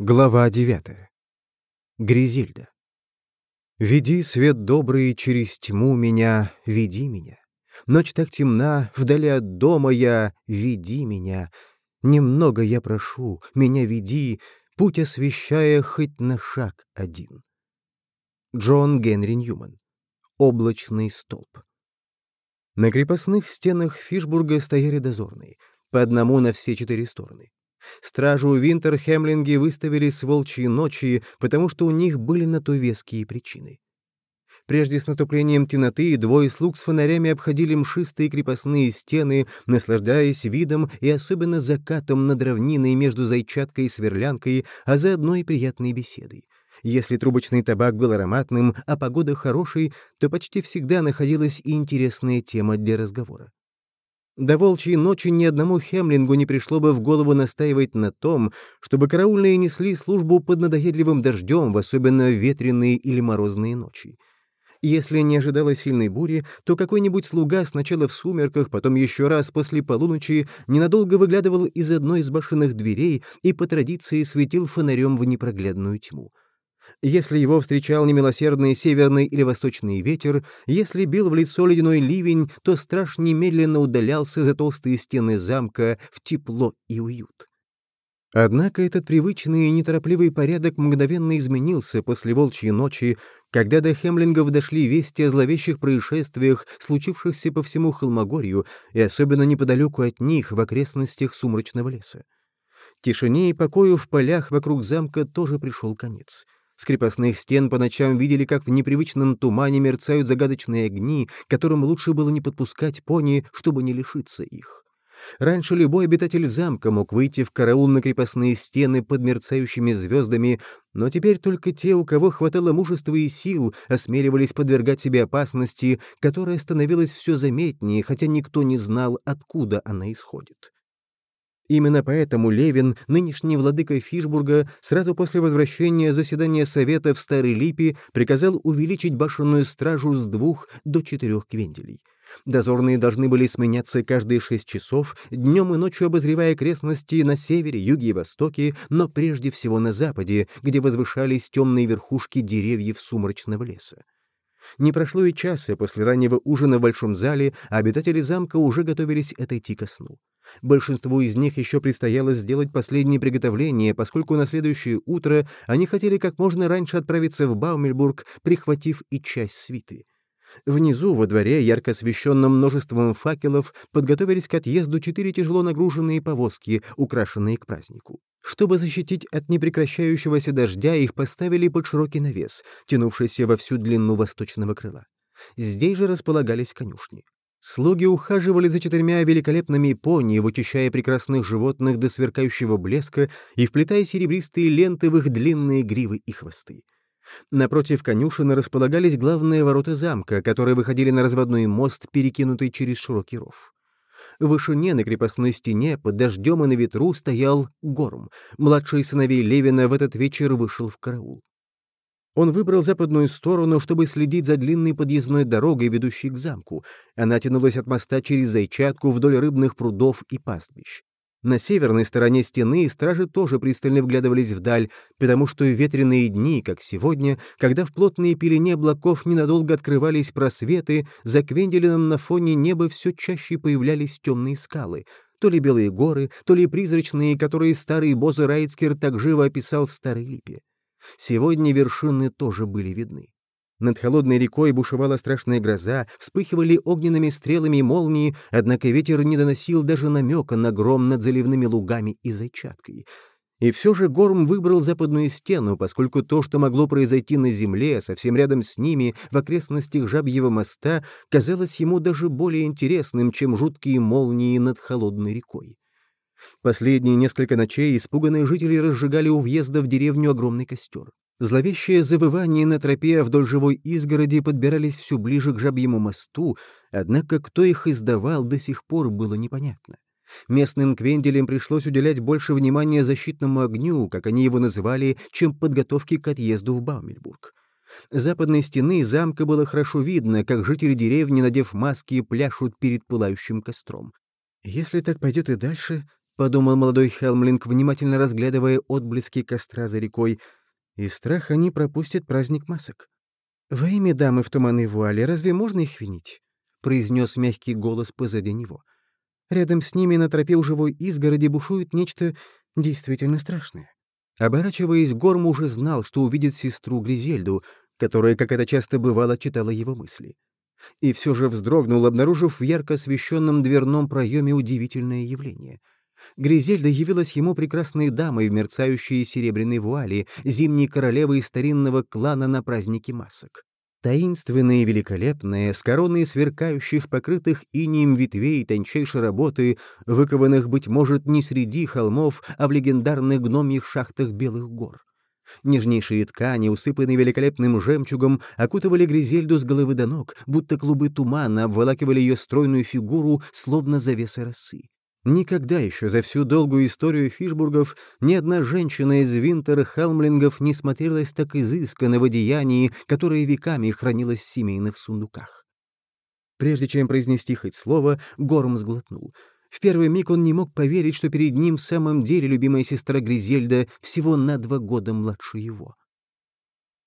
Глава девятая. Гризильда. «Веди, свет добрый, через тьму меня, веди меня. Ночь так темна, вдали от дома я, веди меня. Немного я прошу, меня веди, путь освещая хоть на шаг один». Джон Генри Ньюман. Облачный столб. На крепостных стенах Фишбурга стояли дозорные, по одному на все четыре стороны. Стражу Винтерхемлинги выставили с волчьей ночи, потому что у них были на то веские причины. Прежде с наступлением темноты двое слуг с фонарями обходили мшистые крепостные стены, наслаждаясь видом и особенно закатом над равниной между Зайчаткой и Сверлянкой, а заодно и приятной беседой. Если трубочный табак был ароматным, а погода хорошей, то почти всегда находилась и интересная тема для разговора. До волчьей ночи ни одному Хемлингу не пришло бы в голову настаивать на том, чтобы караульные несли службу под надоедливым дождем, в особенно ветреные или морозные ночи. Если не ожидалось сильной бури, то какой-нибудь слуга сначала в сумерках, потом еще раз после полуночи ненадолго выглядывал из одной из башенных дверей и по традиции светил фонарем в непроглядную тьму. Если его встречал немилосердный северный или восточный ветер, если бил в лицо ледяной ливень, то страж немедленно удалялся за толстые стены замка в тепло и уют. Однако этот привычный и неторопливый порядок мгновенно изменился после волчьей ночи, когда до Хемлингов дошли вести о зловещих происшествиях, случившихся по всему Холмогорью и особенно неподалеку от них в окрестностях сумрачного леса. Тишине и покою в полях вокруг замка тоже пришел конец — с крепостных стен по ночам видели, как в непривычном тумане мерцают загадочные огни, которым лучше было не подпускать пони, чтобы не лишиться их. Раньше любой обитатель замка мог выйти в караул на крепостные стены под мерцающими звездами, но теперь только те, у кого хватало мужества и сил, осмеливались подвергать себе опасности, которая становилась все заметнее, хотя никто не знал, откуда она исходит. Именно поэтому Левин, нынешний владыка Фишбурга, сразу после возвращения заседания Совета в Старой Липе приказал увеличить башенную стражу с двух до четырех квенделей. Дозорные должны были сменяться каждые шесть часов, днем и ночью обозревая окрестности на севере, юге и востоке, но прежде всего на западе, где возвышались темные верхушки деревьев сумрачного леса. Не прошло и часа после раннего ужина в большом зале, а обитатели замка уже готовились отойти ко сну. Большинству из них еще предстояло сделать последние приготовления, поскольку на следующее утро они хотели как можно раньше отправиться в Баумельбург, прихватив и часть свиты. Внизу, во дворе, ярко освещенном множеством факелов, подготовились к отъезду четыре тяжело нагруженные повозки, украшенные к празднику. Чтобы защитить от непрекращающегося дождя, их поставили под широкий навес, тянувшийся во всю длину восточного крыла. Здесь же располагались конюшни. Слуги ухаживали за четырьмя великолепными пони, вычищая прекрасных животных до сверкающего блеска и вплетая серебристые ленты в их длинные гривы и хвосты. Напротив конюшины располагались главные ворота замка, которые выходили на разводной мост, перекинутый через широкий ров. В вышине на крепостной стене под дождем и на ветру стоял Горм. Младший сыновей Левина в этот вечер вышел в караул. Он выбрал западную сторону, чтобы следить за длинной подъездной дорогой, ведущей к замку. Она тянулась от моста через Зайчатку вдоль рыбных прудов и пастбищ. На северной стороне стены стражи тоже пристально вглядывались вдаль, потому что в ветреные дни, как сегодня, когда в плотные пелене облаков ненадолго открывались просветы, за Квенделином на фоне неба все чаще появлялись темные скалы, то ли белые горы, то ли призрачные, которые старый Боза Райцкер так живо описал в Старой Липе. Сегодня вершины тоже были видны. Над холодной рекой бушевала страшная гроза, вспыхивали огненными стрелами молнии, однако ветер не доносил даже намека на гром над заливными лугами и зайчаткой. И все же Горм выбрал западную стену, поскольку то, что могло произойти на земле, совсем рядом с ними, в окрестностях Жабьего моста, казалось ему даже более интересным, чем жуткие молнии над холодной рекой. Последние несколько ночей испуганные жители разжигали у въезда в деревню огромный костер. Зловещее завывание на тропе вдоль живой изгороди подбирались все ближе к жабьему мосту, однако кто их издавал, до сих пор было непонятно. Местным квенделям пришлось уделять больше внимания защитному огню, как они его называли, чем подготовке к отъезду в Баумельбург. Западной стены замка было хорошо видно, как жители деревни, надев маски, пляшут перед пылающим костром. «Если так пойдет и дальше, подумал молодой Хелмлинг, внимательно разглядывая отблески костра за рекой, и страх они пропустят праздник масок. «Во имя дамы в туманной вуале, разве можно их винить?» — произнес мягкий голос позади него. «Рядом с ними на тропе у живой изгороди бушует нечто действительно страшное». Оборачиваясь, Горм уже знал, что увидит сестру Гризельду, которая, как это часто бывало, читала его мысли. И все же вздрогнул, обнаружив в ярко освещенном дверном проеме удивительное явление. Гризельда явилась ему прекрасной дамой в мерцающей серебряной вуали, зимней королевой старинного клана на празднике масок. Таинственные и великолепные, с короной сверкающих, покрытых инием ветвей тончайшей работы, выкованных, быть может, не среди холмов, а в легендарных гномьих шахтах Белых гор. Нежнейшие ткани, усыпанные великолепным жемчугом, окутывали Гризельду с головы до ног, будто клубы тумана обволакивали ее стройную фигуру, словно завеса росы. Никогда еще за всю долгую историю Фишбургов ни одна женщина из Винтера Хелмлингов не смотрелась так изысканно в одеянии, которое веками хранилось в семейных сундуках. Прежде чем произнести хоть слово, Горм сглотнул. В первый миг он не мог поверить, что перед ним в самом деле любимая сестра Гризельда всего на два года младше его.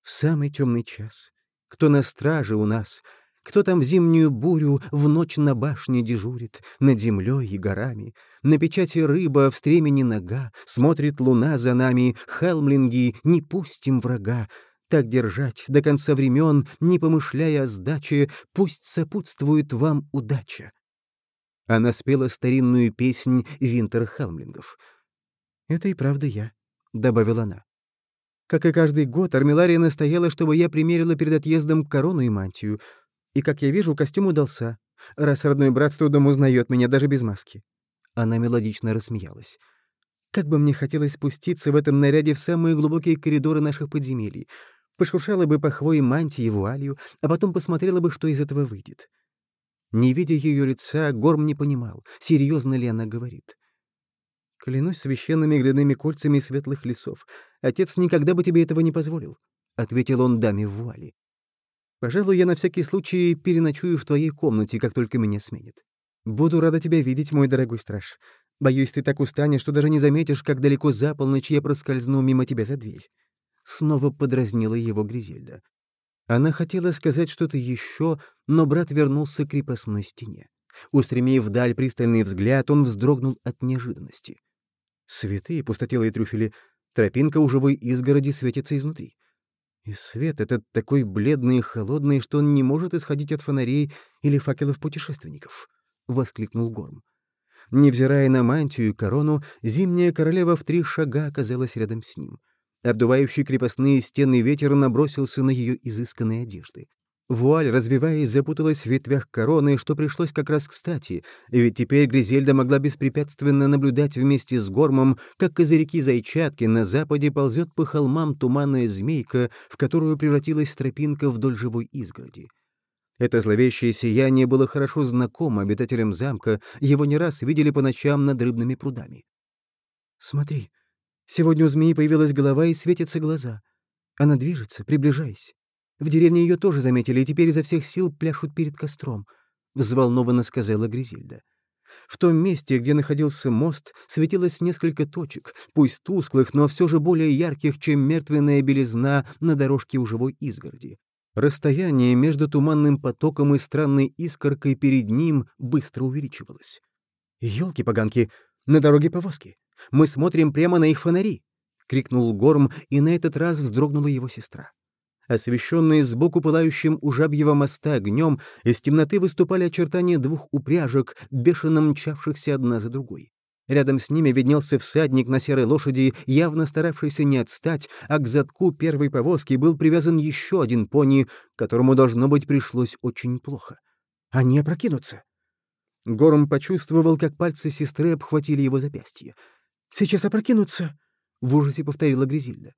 В самый темный час. Кто на страже у нас — кто там в зимнюю бурю в ночь на башне дежурит, над землей и горами? На печати рыба, в стремени нога, смотрит луна за нами, хелмлинги, не пустим врага. Так держать до конца времен, не помышляя о сдаче, пусть сопутствует вам удача. Она спела старинную песнь Винтер Хелмлингов. «Это и правда я», — добавила она. Как и каждый год, Армилария настояла, чтобы я примерила перед отъездом корону и мантию — и, как я вижу, костюм удался, раз родной брат с трудом узнает меня даже без маски». Она мелодично рассмеялась. «Как бы мне хотелось спуститься в этом наряде в самые глубокие коридоры наших подземелий, пошуршала бы по хвое мантии вуалью, а потом посмотрела бы, что из этого выйдет». Не видя ее лица, Горм не понимал, серьезно ли она говорит. «Клянусь священными гряными кольцами светлых лесов, отец никогда бы тебе этого не позволил», — ответил он даме в вуале. Пожалуй, я на всякий случай переночую в твоей комнате, как только меня сменит. Буду рада тебя видеть, мой дорогой страж. Боюсь, ты так устанешь, что даже не заметишь, как далеко за полночь я проскользну мимо тебя за дверь». Снова подразнила его Гризельда. Она хотела сказать что-то еще, но брат вернулся к крепостной стене. Устремив вдаль пристальный взгляд, он вздрогнул от неожиданности. Святые пустотелые трюфели, тропинка у живой изгороди светится изнутри. И свет этот такой бледный и холодный, что он не может исходить от фонарей или факелов путешественников, — воскликнул Горм. Невзирая на мантию и корону, зимняя королева в три шага оказалась рядом с ним. Обдувающий крепостные стены ветер набросился на ее изысканные одежды. Вуаль, развиваясь, запуталась в ветвях короны, что пришлось как раз кстати, ведь теперь Гризельда могла беспрепятственно наблюдать вместе с Гормом, как из реки Зайчатки на западе ползет по холмам туманная змейка, в которую превратилась тропинка вдоль живой изгороди. Это зловещее сияние было хорошо знакомо обитателям замка, его не раз видели по ночам над рыбными прудами. «Смотри, сегодня у змеи появилась голова и светятся глаза. Она движется, приближаясь. В деревне ее тоже заметили, и теперь изо всех сил пляшут перед костром», — взволнованно сказала Гризильда. В том месте, где находился мост, светилось несколько точек, пусть тусклых, но все же более ярких, чем мертвенная белизна на дорожке у живой изгороди. Расстояние между туманным потоком и странной искоркой перед ним быстро увеличивалось. «Елки-поганки, на дороге повозки! Мы смотрим прямо на их фонари!» — крикнул Горм, и на этот раз вздрогнула его сестра. Освещенные сбоку пылающим у жабьего моста огнем, из темноты выступали очертания двух упряжек, бешено мчавшихся одна за другой. Рядом с ними виднелся всадник на серой лошади, явно старавшийся не отстать, а к задку первой повозки был привязан еще один пони, которому, должно быть, пришлось очень плохо. Они опрокинутся. Горм почувствовал, как пальцы сестры обхватили его запястье. «Сейчас опрокинутся!» — в ужасе повторила Гризильда.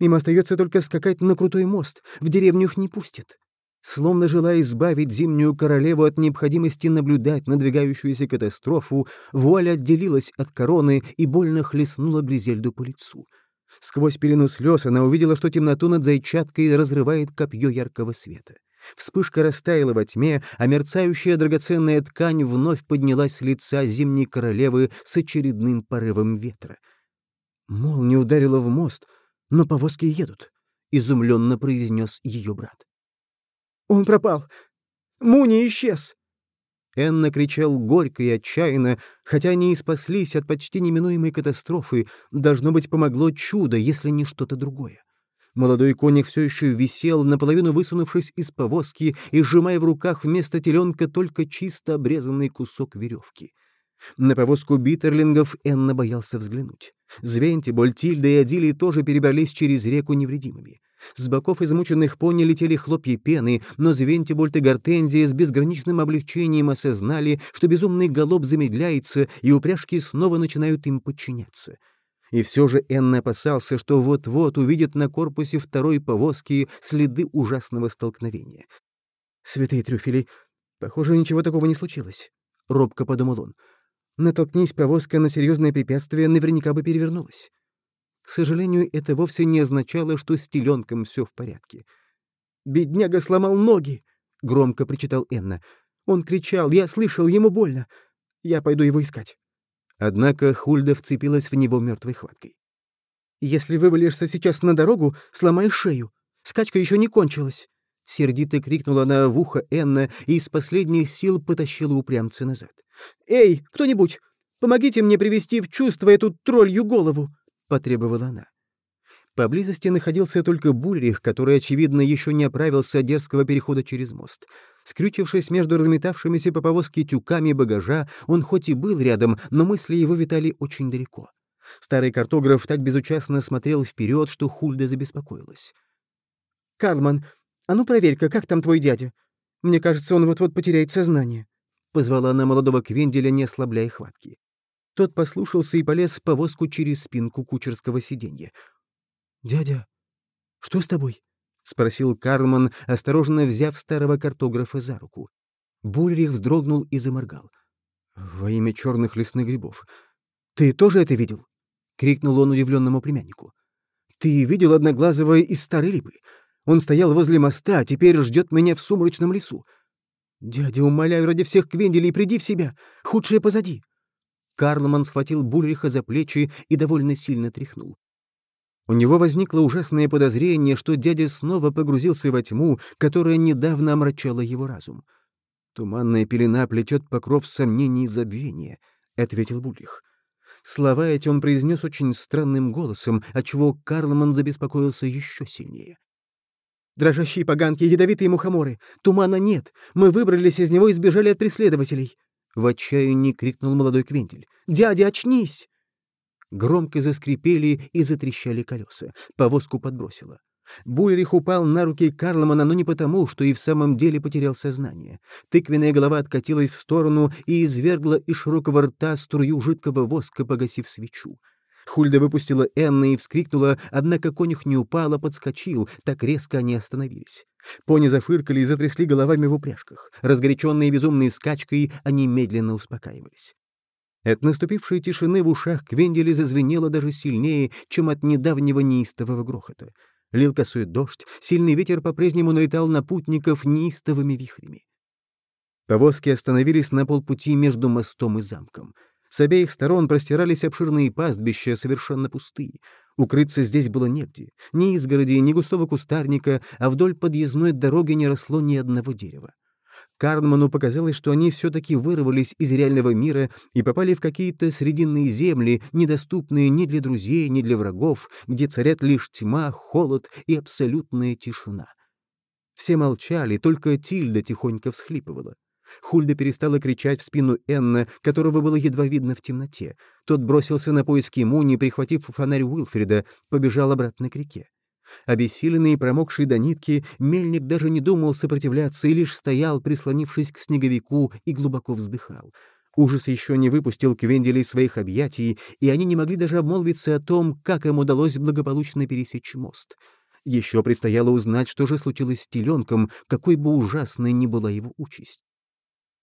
Им остается только скакать на крутой мост, в деревню их не пустят. Словно желая избавить зимнюю королеву от необходимости наблюдать надвигающуюся катастрофу, вуаль отделилась от короны и больно хлестнула Гризельду по лицу. Сквозь пелену слез она увидела, что темноту над зайчаткой разрывает копье яркого света. Вспышка растаяла во тьме, а мерцающая драгоценная ткань вновь поднялась с лица зимней королевы с очередным порывом ветра. Молния ударила в мост, но повозки едут, — изумленно произнес ее брат. «Он пропал! Муни исчез!» Энна кричал горько и отчаянно, хотя они и спаслись от почти неминуемой катастрофы, должно быть, помогло чудо, если не что-то другое. Молодой конник все еще висел, наполовину высунувшись из повозки и сжимая в руках вместо теленка только чисто обрезанный кусок веревки. На повозку битерлингов Энна боялся взглянуть. Звенти, Больтильда и Адилий тоже перебрались через реку невредимыми. С боков измученных пони летели хлопья пены, но Звентибольт и Гортензия с безграничным облегчением осознали, что безумный галоп замедляется, и упряжки снова начинают им подчиняться. И все же Энн опасался, что вот-вот увидит на корпусе второй повозки следы ужасного столкновения. «Святые трюфели, похоже, ничего такого не случилось», — робко подумал он. «Натолкнись повозка на серьезное препятствие, наверняка бы перевернулась». К сожалению, это вовсе не означало, что с теленком все в порядке. «Бедняга сломал ноги!» — громко причитал Энна. «Он кричал, я слышал, ему больно. Я пойду его искать». Однако Хульда вцепилась в него мертвой хваткой. «Если вывалишься сейчас на дорогу, сломаешь шею. Скачка еще не кончилась!» Сердито крикнула она в ухо Энна и из последних сил потащила упрямца назад. «Эй, кто-нибудь, помогите мне привести в чувство эту троллью голову!» — потребовала она. Поблизости находился только Бульрих, который, очевидно, еще не оправился от дерзкого перехода через мост. Скрючившись между разметавшимися по повозке тюками багажа, он хоть и был рядом, но мысли его витали очень далеко. Старый картограф так безучастно смотрел вперед, что Хульда забеспокоилась. «Карлман, а ну проверь-ка, как там твой дядя? Мне кажется, он вот-вот потеряет сознание», — позвала она молодого Квенделя, не ослабляя хватки. Тот послушался и полез в повозку через спинку кучерского сиденья. «Дядя, что с тобой?» — спросил Карлман, осторожно взяв старого картографа за руку. Бульрих вздрогнул и заморгал. «Во имя черных лесных грибов. Ты тоже это видел?» — крикнул он удивленному племяннику. «Ты видел одноглазого из старой липы? Он стоял возле моста, а теперь ждет меня в сумрачном лесу. Дядя, умоляю, ради всех Квенделей, приди в себя. Худшее позади». Карлман схватил Бульриха за плечи и довольно сильно тряхнул. У него возникло ужасное подозрение, что дядя снова погрузился во тьму, которая недавно омрачала его разум. «Туманная пелена плетет покров сомнений и забвения», — ответил Бульрих. Слова эти он произнес очень странным голосом, отчего Карлман забеспокоился еще сильнее. «Дрожащие поганки, ядовитые мухоморы! Тумана нет! Мы выбрались из него и сбежали от преследователей!» В отчаянии крикнул молодой Квентель. «Дядя, очнись!» Громко заскрипели и затрещали колеса. Повозку подбросило. Буйрих упал на руки Карломана, но не потому, что и в самом деле потерял сознание. Тыквенная голова откатилась в сторону и извергла из широкого рта струю жидкого воска, погасив свечу. Хульда выпустила Энна и вскрикнула, однако конюх не упал, а подскочил, так резко они остановились. Пони зафыркали и затрясли головами в упряжках. Разгоряченные безумной скачкой, они медленно успокаивались. От наступившей тишины в ушах Квендели зазвенело даже сильнее, чем от недавнего неистового грохота. Лил косой дождь, сильный ветер по-прежнему налетал на путников неистовыми вихрями. Повозки остановились на полпути между мостом и замком. С обеих сторон простирались обширные пастбища, совершенно пустые. Укрыться здесь было негде. Ни изгороди, ни густого кустарника, а вдоль подъездной дороги не росло ни одного дерева. Карнману показалось, что они все-таки вырвались из реального мира и попали в какие-то срединные земли, недоступные ни для друзей, ни для врагов, где царят лишь тьма, холод и абсолютная тишина. Все молчали, только Тильда тихонько всхлипывала. Хульда перестала кричать в спину Энна, которого было едва видно в темноте. Тот бросился на поиски Муни, прихватив фонарь Уилфрида, побежал обратно к реке. Обессиленный и промокший до нитки, мельник даже не думал сопротивляться и лишь стоял, прислонившись к снеговику, и глубоко вздыхал. Ужас еще не выпустил Квенделей своих объятий, и они не могли даже обмолвиться о том, как им удалось благополучно пересечь мост. Еще предстояло узнать, что же случилось с теленком, какой бы ужасной ни была его участь.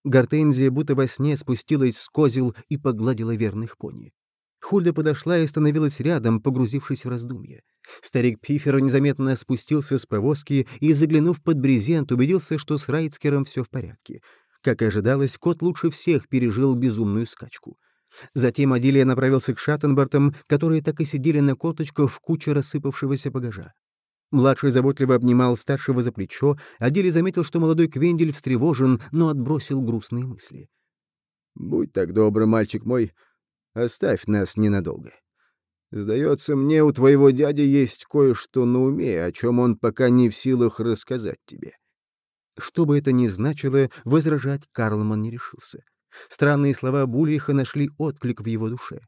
Гортензия будто во сне спустилась с козел и погладила верных пони. Хульда подошла и остановилась рядом, погрузившись в раздумье. Старик Пифер незаметно спустился с повозки и, заглянув под брезент, убедился, что с Райцкером все в порядке. Как и ожидалось, кот лучше всех пережил безумную скачку. Затем Адилия направился к Шаттенбартам, которые так и сидели на коточках в куче рассыпавшегося багажа. Младший заботливо обнимал старшего за плечо, а Дили заметил, что молодой Квендель встревожен, но отбросил грустные мысли. «Будь так добр, мальчик мой, оставь нас ненадолго. Сдается мне, у твоего дяди есть кое-что на уме, о чем он пока не в силах рассказать тебе». Что бы это ни значило, возражать Карлман не решился. Странные слова Бульриха нашли отклик в его душе.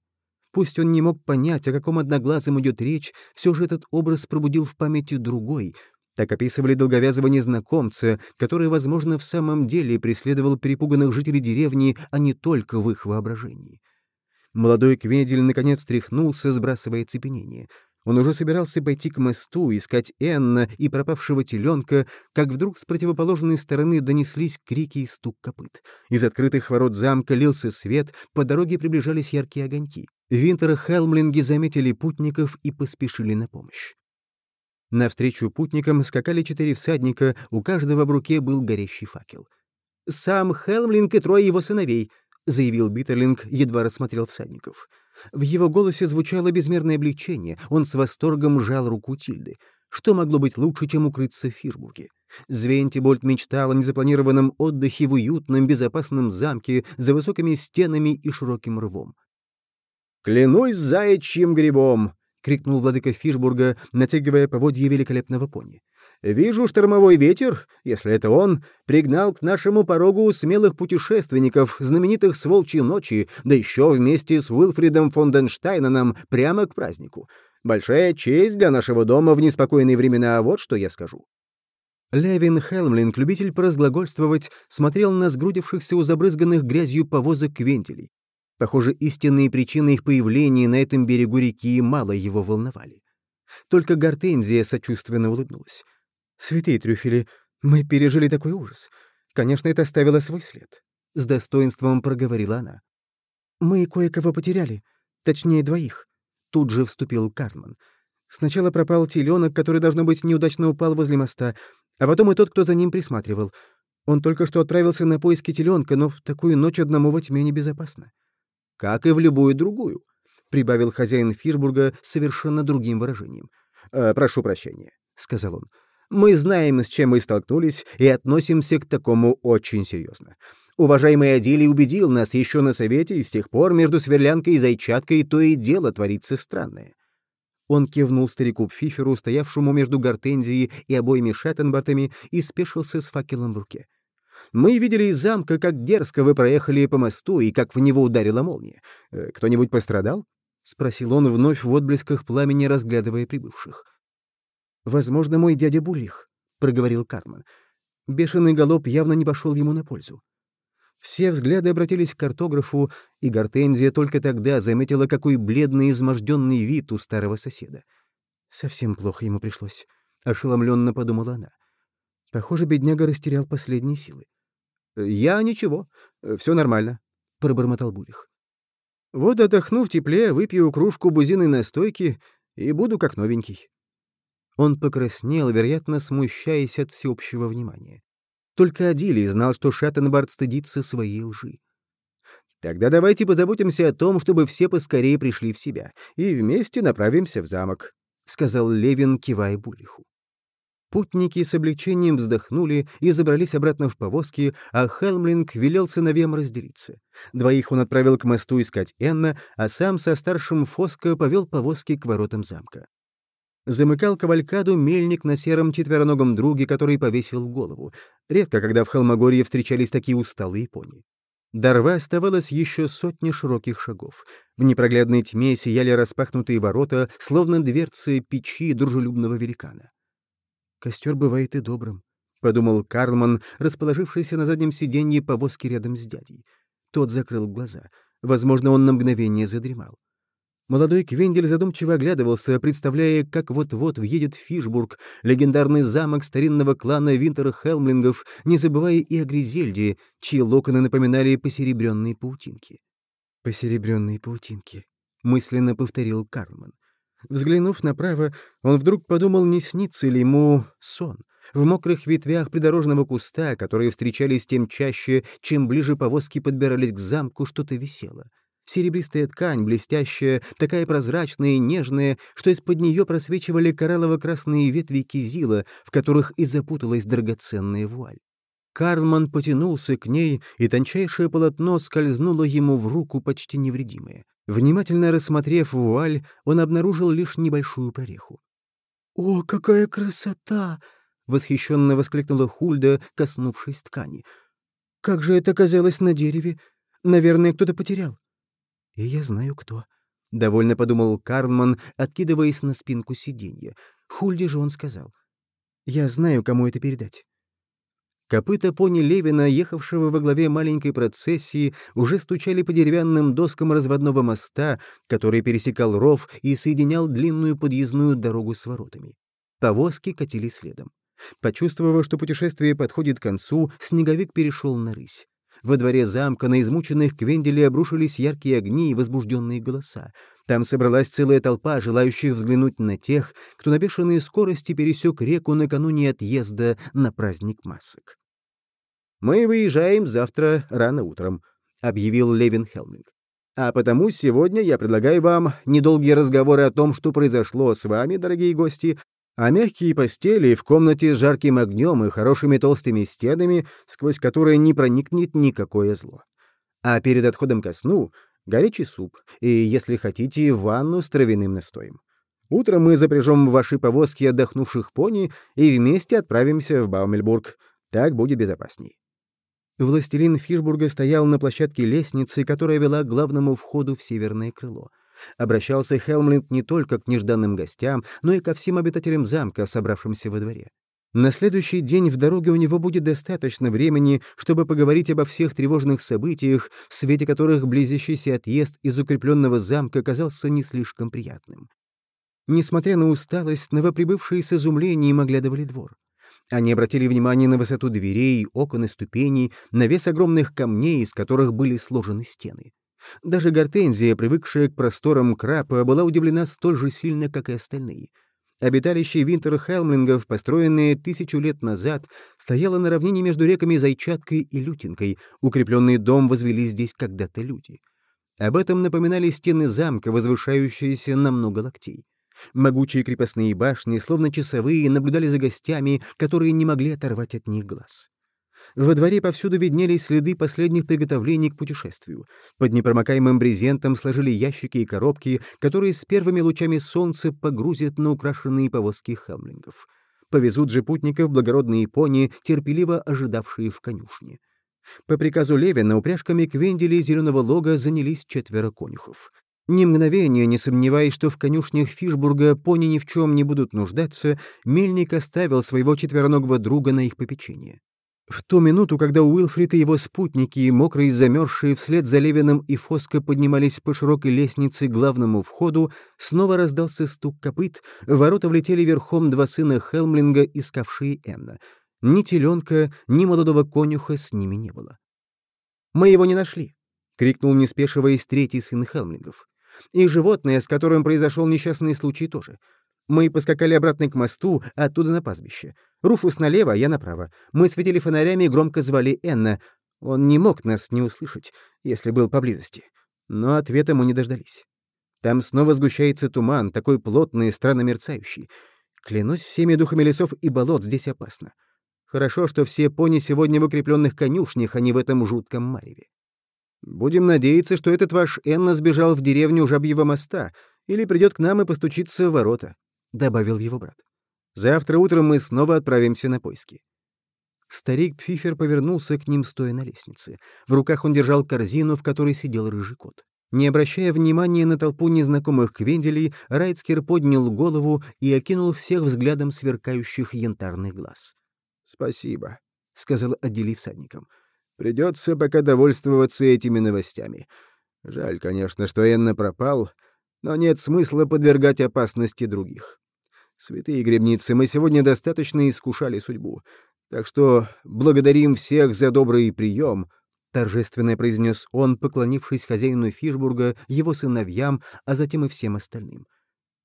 Пусть он не мог понять, о каком одноглазом идет речь, все же этот образ пробудил в памяти другой. Так описывали долговязого незнакомца, который, возможно, в самом деле преследовал перепуганных жителей деревни, а не только в их воображении. Молодой Кведель наконец встряхнулся, сбрасывая цепенение — он уже собирался пойти к мосту, искать Энна и пропавшего теленка, как вдруг с противоположной стороны донеслись крики и стук копыт. Из открытых ворот замка лился свет, по дороге приближались яркие огоньки. Винтер Хелмлинги заметили путников и поспешили на помощь. Навстречу путникам скакали четыре всадника, у каждого в руке был горящий факел. «Сам Хелмлинг и трое его сыновей», — заявил Биттерлинг, едва рассмотрел всадников. В его голосе звучало безмерное облегчение, он с восторгом жал руку Тильды. Что могло быть лучше, чем укрыться в Фирбурге? Звентибольд мечтал о незапланированном отдыхе в уютном, безопасном замке за высокими стенами и широким рвом. «Клянусь заячьим грибом!» — крикнул владыка Фишбурга, натягивая поводье великолепного пони. «Вижу штормовой ветер, если это он, пригнал к нашему порогу смелых путешественников, знаменитых с волчьей ночи, да еще вместе с Уилфридом Фонденштайненом прямо к празднику. Большая честь для нашего дома в неспокойные времена, вот что я скажу». Левин Хелмлинг, любитель поразглагольствовать, смотрел на сгрудившихся у забрызганных грязью повозок вентилей. Похоже, истинные причины их появления на этом берегу реки мало его волновали. Только Гортензия сочувственно улыбнулась. «Святые трюфели, мы пережили такой ужас. Конечно, это оставило свой след». С достоинством проговорила она. «Мы кое-кого потеряли, точнее, двоих». Тут же вступил Карман. Сначала пропал теленок, который, должно быть, неудачно упал возле моста, а потом и тот, кто за ним присматривал. Он только что отправился на поиски теленка, но в такую ночь одному во тьме небезопасно как и в любую другую», — прибавил хозяин Фишбурга совершенно другим выражением. «Э, «Прошу прощения», — сказал он. «Мы знаем, с чем мы столкнулись, и относимся к такому очень серьезно. Уважаемый Адилий убедил нас еще на совете, и с тех пор между сверлянкой и зайчаткой то и дело творится странное». Он кивнул старику Пфиферу, стоявшему между Гортензией и обоими Шаттенбартами, и спешился с факелом в руке. Мы видели из замка, как дерзко вы проехали по мосту и как в него ударила молния. Э, кто-нибудь пострадал? — спросил он вновь в отблесках пламени, разглядывая прибывших. «Возможно, мой дядя Булих», — проговорил Карман. Бешеный галоп явно не пошел ему на пользу. Все взгляды обратились к картографу, и Гортензия только тогда заметила, какой бледный изможденный вид у старого соседа. Совсем плохо ему пришлось, — ошеломленно подумала она. Похоже, бедняга растерял последние силы. «Я ничего, все нормально», — пробормотал Булих. «Вот отдохну в тепле, выпью кружку бузиной настойки и буду как новенький». Он покраснел, вероятно, смущаясь от всеобщего внимания. Только Адилий знал, что Шаттенбард стыдится своей лжи. «Тогда давайте позаботимся о том, чтобы все поскорее пришли в себя, и вместе направимся в замок», — сказал Левин, кивая Булиху. Путники с облегчением вздохнули и забрались обратно в повозки, а Хелмлинг велел сыновьям разделиться. Двоих он отправил к мосту искать Энна, а сам со старшим Фоско повел повозки к воротам замка. Замыкал кавалькаду мельник на сером четвероногом друге, который повесил голову. Редко, когда в Холмогорье встречались такие усталые пони. До рва оставалось еще сотни широких шагов. В непроглядной тьме сияли распахнутые ворота, словно дверцы печи дружелюбного великана. Костер бывает и добрым, — подумал Карлман, расположившийся на заднем сиденье повозки рядом с дядей. Тот закрыл глаза. Возможно, он на мгновение задремал. Молодой Квендель задумчиво оглядывался, представляя, как вот-вот въедет Фишбург, легендарный замок старинного клана Винтера Хелмлингов, не забывая и о Гризельде, чьи локоны напоминали посеребренные паутинки. «Посеребренные паутинки», — мысленно повторил Карлман. Взглянув направо, он вдруг подумал, не снится ли ему сон. В мокрых ветвях придорожного куста, которые встречались тем чаще, чем ближе повозки подбирались к замку, что-то висело. Серебристая ткань, блестящая, такая прозрачная и нежная, что из-под нее просвечивали кораллово-красные ветви кизила, в которых и запуталась драгоценная вуаль. Карлман потянулся к ней, и тончайшее полотно скользнуло ему в руку почти невредимое. Внимательно рассмотрев вуаль, он обнаружил лишь небольшую прореху. «О, какая красота!» — восхищенно воскликнула Хульда, коснувшись ткани. «Как же это оказалось на дереве? Наверное, кто-то потерял». «И я знаю, кто», — довольно подумал Карлман, откидываясь на спинку сиденья. Хульде же он сказал. «Я знаю, кому это передать». Копыта пони Левина, ехавшего во главе маленькой процессии, уже стучали по деревянным доскам разводного моста, который пересекал ров и соединял длинную подъездную дорогу с воротами. Повозки катили следом. Почувствовав, что путешествие подходит к концу, снеговик перешел на рысь. Во дворе замка на измученных Квенделе обрушились яркие огни и возбужденные голоса. Там собралась целая толпа, желающих взглянуть на тех, кто на бешеной скорости пересек реку накануне отъезда на праздник масок. «Мы выезжаем завтра рано утром», — объявил Левин Хелминг. «А потому сегодня я предлагаю вам недолгие разговоры о том, что произошло с вами, дорогие гости, а мягкие постели в комнате с жарким огнем и хорошими толстыми стенами, сквозь которые не проникнет никакое зло. А перед отходом ко сну — горячий суп и, если хотите, ванну с травяным настоем. Утром мы запряжем в ваши повозки отдохнувших пони и вместе отправимся в Баумельбург. Так будет безопасней. Властелин Фишбурга стоял на площадке лестницы, которая вела к главному входу в северное крыло. Обращался Хелмлинд не только к нежданным гостям, но и ко всем обитателям замка, собравшимся во дворе. На следующий день в дороге у него будет достаточно времени, чтобы поговорить обо всех тревожных событиях, в свете которых близящийся отъезд из укрепленного замка казался не слишком приятным. Несмотря на усталость, новоприбывшие с изумлением оглядывали двор. Они обратили внимание на высоту дверей, окон и ступеней, на вес огромных камней, из которых были сложены стены. Даже Гортензия, привыкшая к просторам Крапа, была удивлена столь же сильно, как и остальные. Обиталище Винтер-Хелмлингов, построенное тысячу лет назад, стояло на равнине между реками Зайчаткой и Лютинкой. Укрепленный дом возвели здесь когда-то люди. Об этом напоминали стены замка, возвышающиеся на много локтей. Могучие крепостные башни, словно часовые, наблюдали за гостями, которые не могли оторвать от них глаз. Во дворе повсюду виднелись следы последних приготовлений к путешествию. Под непромокаемым брезентом сложили ящики и коробки, которые с первыми лучами солнца погрузят на украшенные повозки хелмлингов. Повезут же путников благородные пони, терпеливо ожидавшие в конюшне. По приказу Левина упряжками Квендели зеленого лога занялись четверо конюхов. Ни мгновения не сомневаясь, что в конюшнях Фишбурга пони ни в чем не будут нуждаться, Мельник оставил своего четвероногого друга на их попечение. В ту минуту, когда Уилфрид и его спутники, мокрые и замерзшие, вслед за Левином и Фоско поднимались по широкой лестнице к главному входу, снова раздался стук копыт, в ворота влетели верхом два сына Хелмлинга, искавшие Энна. Ни теленка, ни молодого конюха с ними не было. «Мы его не нашли!» — крикнул, не третий сын Хелмлингов. И животное, с которым произошел несчастный случай, тоже. Мы поскакали обратно к мосту, оттуда на пастбище. Руфус налево, а я направо. Мы светили фонарями и громко звали Энна. Он не мог нас не услышать, если был поблизости. Но ответа мы не дождались. Там снова сгущается туман, такой плотный и странно мерцающий. Клянусь всеми духами лесов и болот, здесь опасно. Хорошо, что все пони сегодня в укрепленных конюшнях, а не в этом жутком мареве. Будем надеяться, что этот ваш Энна сбежал в деревню Жабьего моста или придет к нам и постучится в ворота», — добавил его брат. «Завтра утром мы снова отправимся на поиски». Старик Пфифер повернулся к ним, стоя на лестнице. В руках он держал корзину, в которой сидел рыжий кот. Не обращая внимания на толпу незнакомых квенделей, Райцкер поднял голову и окинул всех взглядом сверкающих янтарных глаз. «Спасибо», — сказал Адили всадникам. Придется пока довольствоваться этими новостями. Жаль, конечно, что Энна пропал, но нет смысла подвергать опасности других. Святые гребницы, мы сегодня достаточно искушали судьбу, так что благодарим всех за добрый прием. — торжественно произнес он, поклонившись хозяину Фишбурга, его сыновьям, а затем и всем остальным.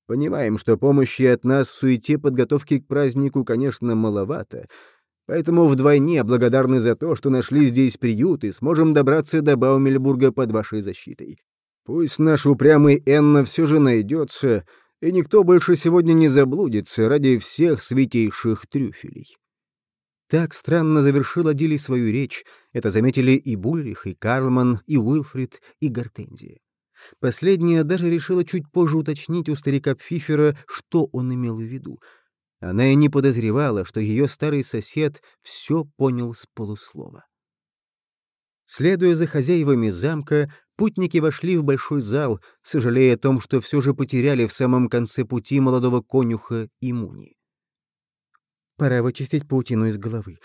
«Понимаем, что помощи от нас в суете подготовки к празднику, конечно, маловато, поэтому вдвойне благодарны за то, что нашли здесь приют и сможем добраться до Баумельбурга под вашей защитой. Пусть наш упрямый Энна все же найдется, и никто больше сегодня не заблудится ради всех святейших трюфелей». Так странно завершил Адили свою речь. Это заметили и Бульрих, и Карлман, и Уилфрид, и Гортензия. Последняя даже решила чуть позже уточнить у старика Пфифера, что он имел в виду. Она и не подозревала, что ее старый сосед все понял с полуслова. Следуя за хозяевами замка, путники вошли в большой зал, сожалея о том, что все же потеряли в самом конце пути молодого конюха и Муни. Пора вычистить паутину из головы.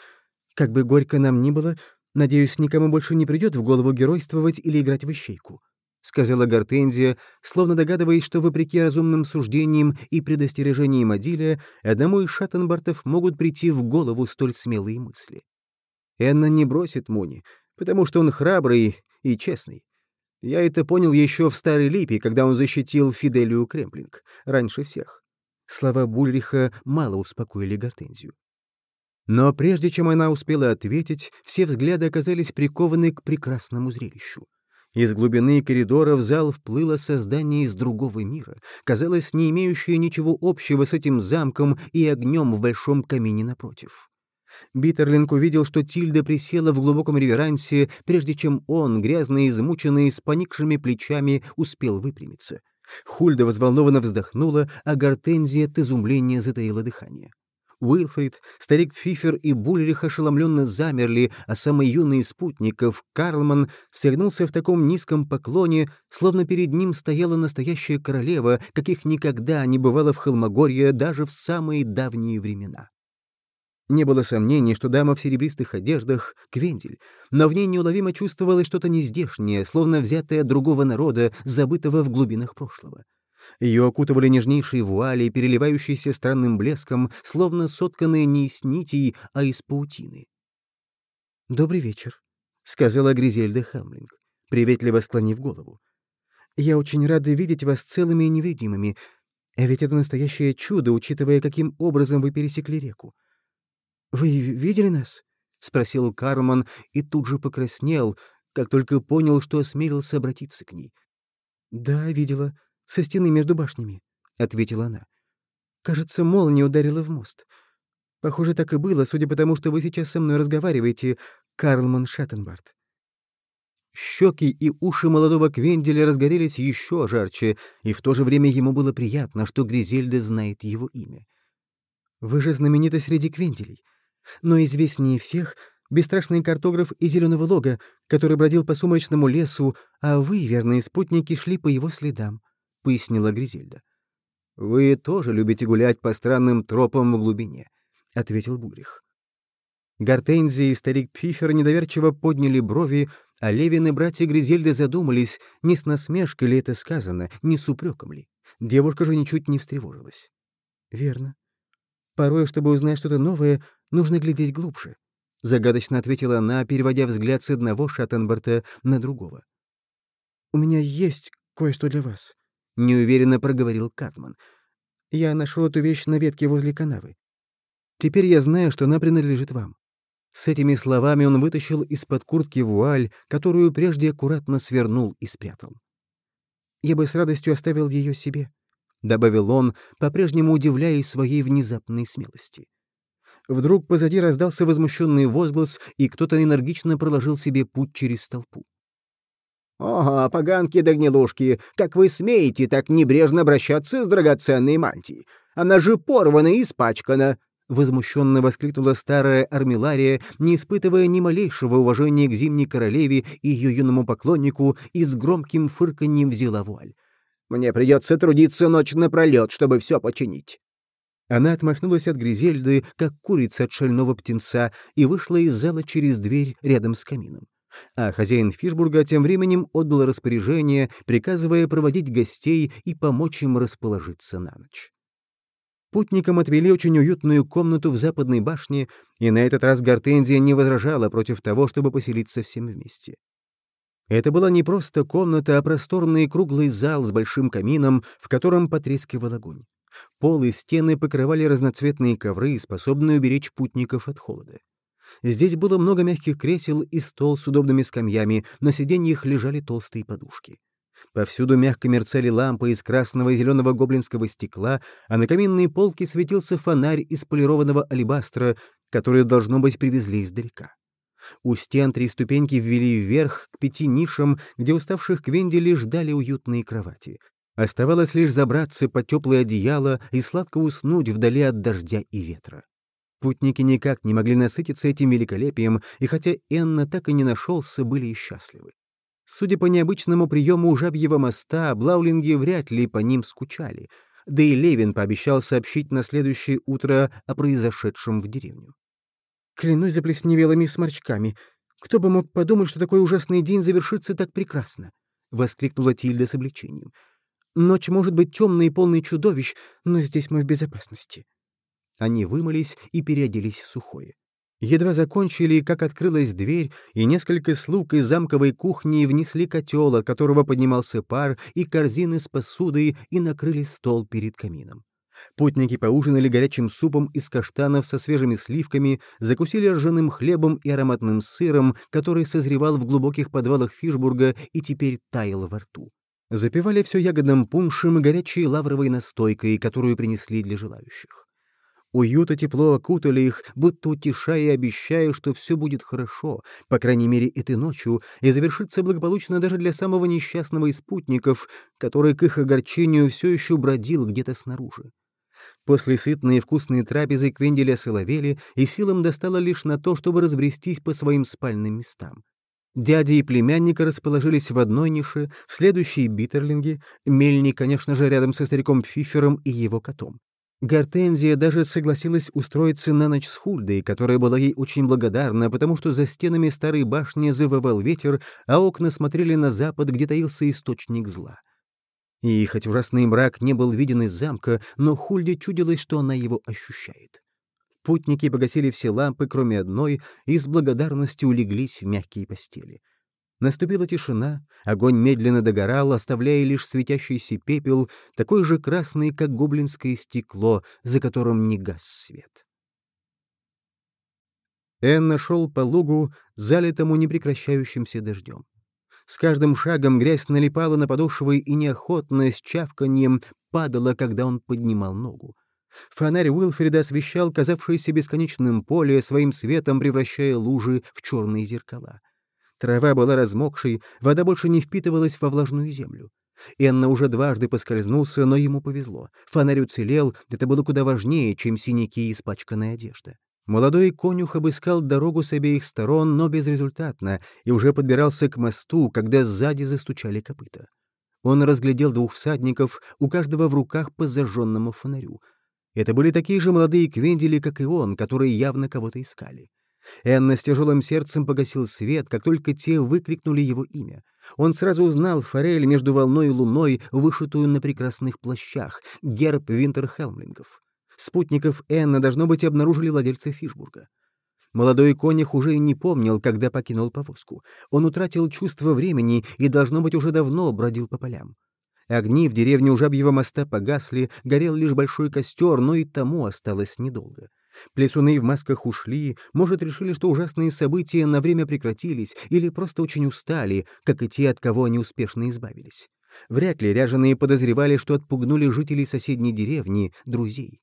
Как бы горько нам ни было, надеюсь, никому больше не придет в голову геройствовать или играть в ищейку», — сказала Гортензия, словно догадываясь, что, вопреки разумным суждениям и предостережениям Адилия, одному из Шаттенбартов могут прийти в голову столь смелые мысли. Энна не бросит Муни, потому что он храбрый и честный. Я это понял еще в Старой Липе, когда он защитил Фиделию Кремплинг, раньше всех. Слова Бульриха мало успокоили Гортензию. Но прежде чем она успела ответить, все взгляды оказались прикованы к прекрасному зрелищу. Из глубины коридора в зал вплыло создание из другого мира, казалось, не имеющее ничего общего с этим замком и огнем в большом камине напротив. Биттерлинг увидел, что Тильда присела в глубоком реверансе, прежде чем он, грязно измученный, с поникшими плечами, успел выпрямиться. Хульда взволнованно вздохнула, а Гортензия от изумления затаила дыхание. Уилфрид, старик Фифер и Буллерих ошеломленно замерли, а самый юный из спутников, Карлман, согнулся в таком низком поклоне, словно перед ним стояла настоящая королева, каких никогда не бывало в Холмогорье даже в самые давние времена. Не было сомнений, что дама в серебристых одеждах — Квендель, но в ней неуловимо чувствовалось что-то нездешнее, словно взятое другого народа, забытого в глубинах прошлого. Ее окутывали нежнейшие вуали, переливающиеся странным блеском, словно сотканные не из нитей, а из паутины. «Добрый вечер», — сказала Гризельда Хамлинг, приветливо склонив голову. «Я очень рада видеть вас целыми и невредимыми, а ведь это настоящее чудо, учитывая, каким образом вы пересекли реку. «Вы видели нас?» — спросил Карман и тут же покраснел, как только понял, что осмелился обратиться к ней. «Да, видела. Со стены между башнями», — ответила она. «Кажется, молния ударила в мост. Похоже, так и было, судя по тому, что вы сейчас со мной разговариваете, Карлман Шаттенбарт». Щеки и уши молодого Квенделя разгорелись еще жарче, и в то же время ему было приятно, что Гризельда знает его имя. «Вы же знамениты среди Квенделей. Но известнее всех — бесстрашный картограф из Зеленого Лога, который бродил по сумрачному лесу, а вы, верные спутники, шли по его следам», — пояснила Гризельда. «Вы тоже любите гулять по странным тропам в глубине», — ответил Бурих. Гортензия и старик Пфифер недоверчиво подняли брови, а Левин и братья Гризельды задумались, не с насмешкой ли это сказано, не с упреком ли. Девушка же ничуть не встревожилась. «Верно. Порой, чтобы узнать что-то новое, нужно глядеть глубже», — загадочно ответила она, переводя взгляд с одного Шаттенберта на другого. «У меня есть кое-что для вас», — неуверенно проговорил Катман. «Я нашел эту вещь на ветке возле канавы. Теперь я знаю, что она принадлежит вам». С этими словами он вытащил из-под куртки вуаль, которую прежде аккуратно свернул и спрятал. «Я бы с радостью оставил ее себе», — добавил он, по-прежнему удивляясь своей внезапной смелости. Вдруг позади раздался возмущенный возглас, и кто-то энергично проложил себе путь через толпу. «Ого, поганки да гнилушки! Как вы смеете так небрежно обращаться с драгоценной мантией? Она же порвана и испачкана!» Возмущенно воскликнула старая армилария, не испытывая ни малейшего уважения к зимней королеве и ее юному поклоннику, и с громким фырканьем взяла вуаль. «Мне придется трудиться ночь напролет, чтобы все починить». Она отмахнулась от Гризельды, как курица от шального птенца, и вышла из зала через дверь рядом с камином. А хозяин Фишбурга тем временем отдал распоряжение, приказывая проводить гостей и помочь им расположиться на ночь. Путникам отвели очень уютную комнату в западной башне, и на этот раз Гортензия не возражала против того, чтобы поселиться всем вместе. Это была не просто комната, а просторный круглый зал с большим камином, в котором потрескивал огонь. Пол и стены покрывали разноцветные ковры, способные уберечь путников от холода. Здесь было много мягких кресел и стол с удобными скамьями, на сиденьях лежали толстые подушки. Повсюду мягко мерцали лампы из красного и зеленого гоблинского стекла, а на каминной полке светился фонарь из полированного алебастра, который, должно быть, привезли издалека. У стен три ступеньки ввели вверх к пяти нишам, где уставших Квендели ждали уютные кровати. Оставалось лишь забраться под теплое одеяло и сладко уснуть вдали от дождя и ветра. Путники никак не могли насытиться этим великолепием, и хотя Энна так и не нашелся, были и счастливы. Судя по необычному приему у Жабьего моста, блаулинги вряд ли по ним скучали, да и Левин пообещал сообщить на следующее утро о произошедшем в деревню. «Клянусь заплесневелыми сморчками. Кто бы мог подумать, что такой ужасный день завершится так прекрасно?» — воскликнула Тильда с облегчением. «Ночь может быть темной и полной чудовищ, но здесь мы в безопасности». Они вымылись и переоделись в сухое. Едва закончили, как открылась дверь, и несколько слуг из замковой кухни внесли котел, от которого поднимался пар, и корзины с посудой, и накрыли стол перед камином. Путники поужинали горячим супом из каштанов со свежими сливками, закусили ржаным хлебом и ароматным сыром, который созревал в глубоких подвалах Фишбурга и теперь таял во рту. Запивали все ягодным пуншем и горячей лавровой настойкой, которую принесли для желающих. Уют и тепло окутали их, будто утешая и обещая, что все будет хорошо, по крайней мере, этой ночью, и завершится благополучно даже для самого несчастного из спутников, который к их огорчению все еще бродил где-то снаружи. После сытной и вкусной трапезы Квенделя соловели, и силам достало лишь на то, чтобы разбрестись по своим спальным местам. Дядя и племянника расположились в одной нише, в следующей — Биттерлинге, Мельник, конечно же, рядом со стариком Пфифером и его котом. Гортензия даже согласилась устроиться на ночь с Хульдой, которая была ей очень благодарна, потому что за стенами старой башни завывал ветер, а окна смотрели на запад, где таился источник зла. И хоть ужасный мрак не был виден из замка, но Хульде чудилось, что она его ощущает. Путники погасили все лампы, кроме одной, и с благодарностью улеглись в мягкие постели. Наступила тишина, огонь медленно догорал, оставляя лишь светящийся пепел, такой же красный, как гоблинское стекло, за которым не гас свет. Эн нашел по лугу, залитому непрекращающимся дождем. С каждым шагом грязь налипала на подошвы и неохотно, с чавканьем, падала, когда он поднимал ногу. Фонарь Уилфрида освещал казавшееся бесконечным поле, своим светом превращая лужи в черные зеркала. Трава была размокшей, вода больше не впитывалась во влажную землю. Энна уже дважды поскользнулся, но ему повезло. Фонарь уцелел, это было куда важнее, чем синяки и испачканная одежда. Молодой конюх обыскал дорогу с обеих сторон, но безрезультатно, и уже подбирался к мосту, когда сзади застучали копыта. Он разглядел двух всадников, у каждого в руках по зажженному фонарю. Это были такие же молодые квендели, как и он, которые явно кого-то искали. Энна с тяжелым сердцем погасил свет, как только те выкрикнули его имя. Он сразу узнал форель между волной и луной, вышитую на прекрасных плащах, герб Винтерхелмлингов. Спутников Энна, должно быть, обнаружили владельцы Фишбурга. Молодой конюх уже и не помнил, когда покинул повозку. Он утратил чувство времени и, должно быть, уже давно бродил по полям. Огни в деревне у Жабьего моста погасли, горел лишь большой костер, но и тому осталось недолго. Плесуны в масках ушли, может, решили, что ужасные события на время прекратились или просто очень устали, как и те, от кого они успешно избавились. Вряд ли ряженые подозревали, что отпугнули жителей соседней деревни, друзей.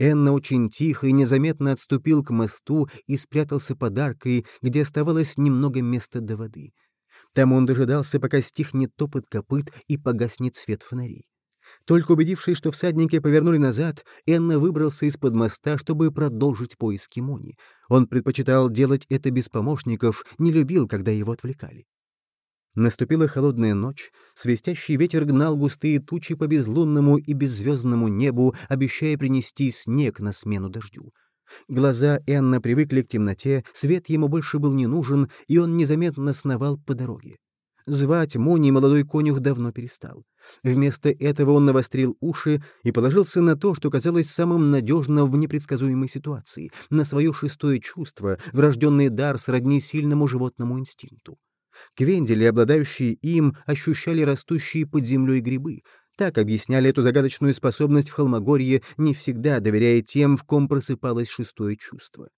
Энна очень тихо и незаметно отступил к мосту и спрятался под аркой, где оставалось немного места до воды. Там он дожидался, пока стихнет топот копыт и погаснет свет фонарей. Только убедившись, что всадники повернули назад, Энна выбрался из-под моста, чтобы продолжить поиски Мони. Он предпочитал делать это без помощников, не любил, когда его отвлекали. Наступила холодная ночь, свистящий ветер гнал густые тучи по безлунному и беззвездному небу, обещая принести снег на смену дождю. Глаза Энна привыкли к темноте, свет ему больше был не нужен, и он незаметно сновал по дороге. Звать Муни молодой конюх давно перестал. Вместо этого он навострил уши и положился на то, что казалось самым надежным в непредсказуемой ситуации, на свое шестое чувство, врожденный дар сродни сильному животному инстинкту. Квендели, обладающие им, ощущали растущие под землей грибы. Так объясняли эту загадочную способность в Холмогорье, не всегда доверяя тем, в ком просыпалось шестое чувство.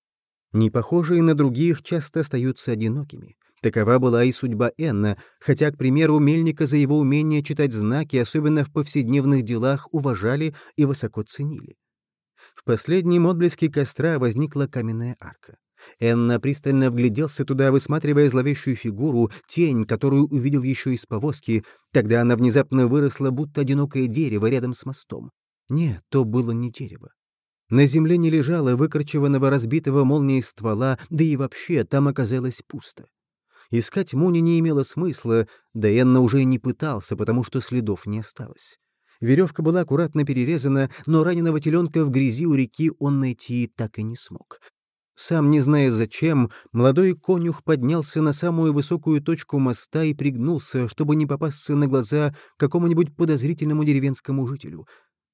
Непохожие на других часто остаются одинокими. Такова была и судьба Энна, хотя, к примеру, Мельника за его умение читать знаки, особенно в повседневных делах, уважали и высоко ценили. В последнем отблеске костра возникла каменная арка. Энна пристально вгляделся туда, высматривая зловещую фигуру, тень, которую увидел еще из повозки. Тогда она внезапно выросла, будто одинокое дерево рядом с мостом. Нет, то было не дерево. На земле не лежало выкорчеванного разбитого молнией ствола, да и вообще там оказалось пусто. Искать Муни не имело смысла, да Энна уже и не пытался, потому что следов не осталось. Веревка была аккуратно перерезана, но раненого теленка в грязи у реки он найти так и не смог. Сам не зная зачем, молодой конюх поднялся на самую высокую точку моста и пригнулся, чтобы не попасться на глаза какому-нибудь подозрительному деревенскому жителю.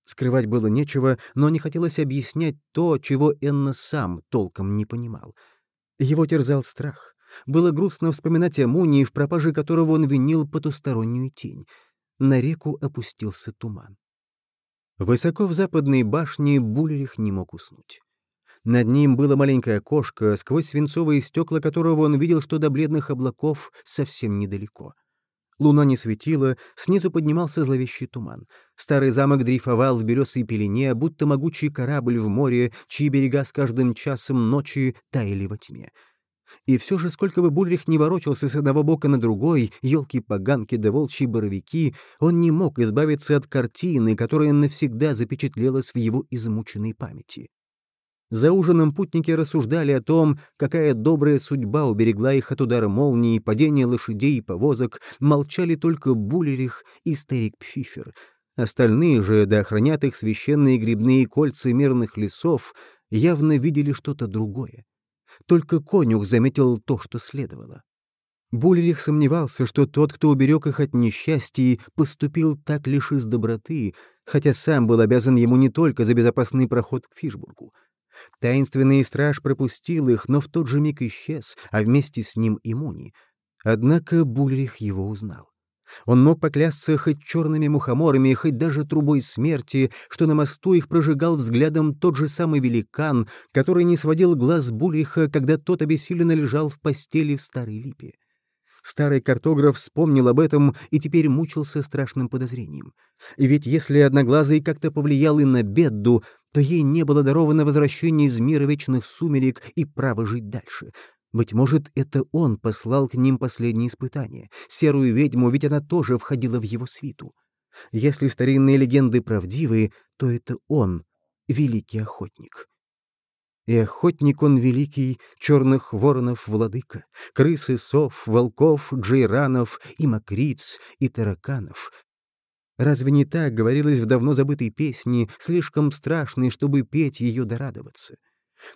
Скрывать было нечего, но не хотелось объяснять то, чего Энна сам толком не понимал. Его терзал страх. Было грустно вспоминать о Мунии, в пропаже которого он винил потустороннюю тень. На реку опустился туман. Высоко в западной башне Булерих не мог уснуть. Над ним было маленькое окошко, сквозь свинцовые стекла которого он видел, что до бледных облаков совсем недалеко. Луна не светила, снизу поднимался зловещий туман. Старый замок дрейфовал в белесой пелене, будто могучий корабль в море, чьи берега с каждым часом ночи таяли во тьме. И все же, сколько бы Бульрих не ворочался с одного бока на другой, елки-поганки да волчьи боровики, он не мог избавиться от картины, которая навсегда запечатлелась в его измученной памяти. За ужином путники рассуждали о том, какая добрая судьба уберегла их от удара молнии, падения лошадей и повозок, молчали только Булерих и старик Пфифер. Остальные же, да охранят их священные грибные кольца мирных лесов, явно видели что-то другое. Только конюх заметил то, что следовало. Булерих сомневался, что тот, кто уберег их от несчастья, поступил так лишь из доброты, хотя сам был обязан ему не только за безопасный проход к Фишбургу. Таинственный страж пропустил их, но в тот же миг исчез, а вместе с ним и Муни. Однако Булерих его узнал. Он мог поклясться хоть черными мухоморами, хоть даже трубой смерти, что на мосту их прожигал взглядом тот же самый великан, который не сводил глаз Булиха, когда тот обессиленно лежал в постели в старой липе. Старый картограф вспомнил об этом и теперь мучился страшным подозрением. Ведь если Одноглазый как-то повлиял и на Бедду, то ей не было даровано возвращение из мира вечных сумерек и право жить дальше — быть может, это он послал к ним последнее испытание. Серую ведьму, ведь она тоже входила в его свиту. Если старинные легенды правдивы, то это он, великий охотник. И охотник он великий, черных воронов владыка, крысы, сов, волков, джейранов и мокриц, и тараканов. Разве не так говорилось в давно забытой песне, слишком страшной, чтобы петь ее дорадоваться?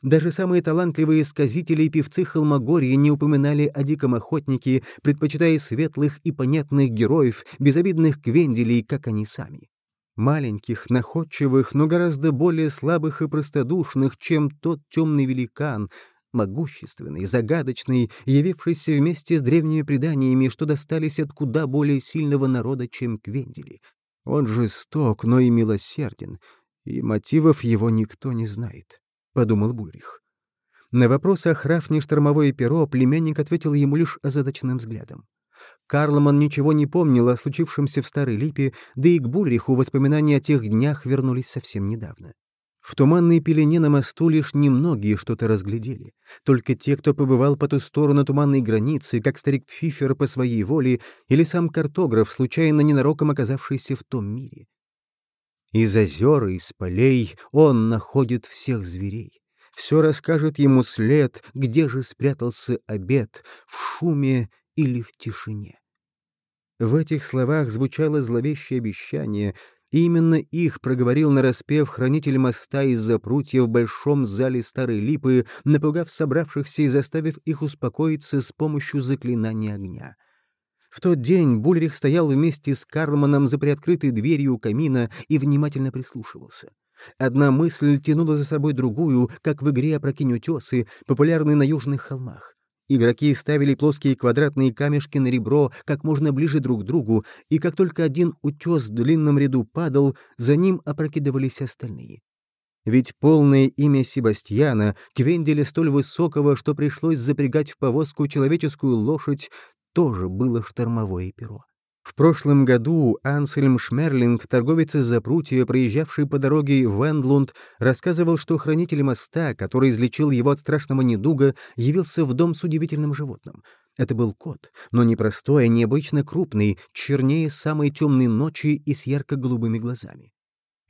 Даже самые талантливые сказители и певцы Холмогорья не упоминали о диком охотнике, предпочитая светлых и понятных героев, безобидных квенделей, как они сами. Маленьких, находчивых, но гораздо более слабых и простодушных, чем тот темный великан, могущественный, загадочный, явившийся вместе с древними преданиями, что достались от куда более сильного народа, чем Квендели. Он жесток, но и милосерден, и мотивов его никто не знает. — подумал Бульрих. На вопрос о храфне штормовое перо племянник ответил ему лишь озадаченным взглядом. Карлман ничего не помнил о случившемся в Старой Липе, да и к Бульриху воспоминания о тех днях вернулись совсем недавно. В туманной пелене на мосту лишь немногие что-то разглядели. Только те, кто побывал по ту сторону туманной границы, как старик Пфифер по своей воле, или сам картограф, случайно ненароком оказавшийся в том мире. Из озер и из полей он находит всех зверей. Все расскажет ему след, где же спрятался обед, в шуме или в тишине. В этих словах звучало зловещее обещание, и именно их проговорил нараспев хранитель моста из-за прутья в большом зале Старой Липы, напугав собравшихся и заставив их успокоиться с помощью заклинания огня. В тот день Бульрих стоял вместе с Карлманом за приоткрытой дверью камина и внимательно прислушивался. Одна мысль тянула за собой другую, как в игре «Опрокинь утесы», популярной на южных холмах. Игроки ставили плоские квадратные камешки на ребро как можно ближе друг к другу, и как только один утес в длинном ряду падал, за ним опрокидывались остальные. Ведь полное имя Себастьяна, Квенделя столь высокого, что пришлось запрягать в повозку человеческую лошадь, тоже было штормовое перо. В прошлом году Ансельм Шмерлинг, торговец из Запрутия, проезжавший по дороге в Эндлунд, рассказывал, что хранитель моста, который излечил его от страшного недуга, явился в дом с удивительным животным. Это был кот, но не простой, а необычно крупный, чернее самой темной ночи и с ярко-голубыми глазами.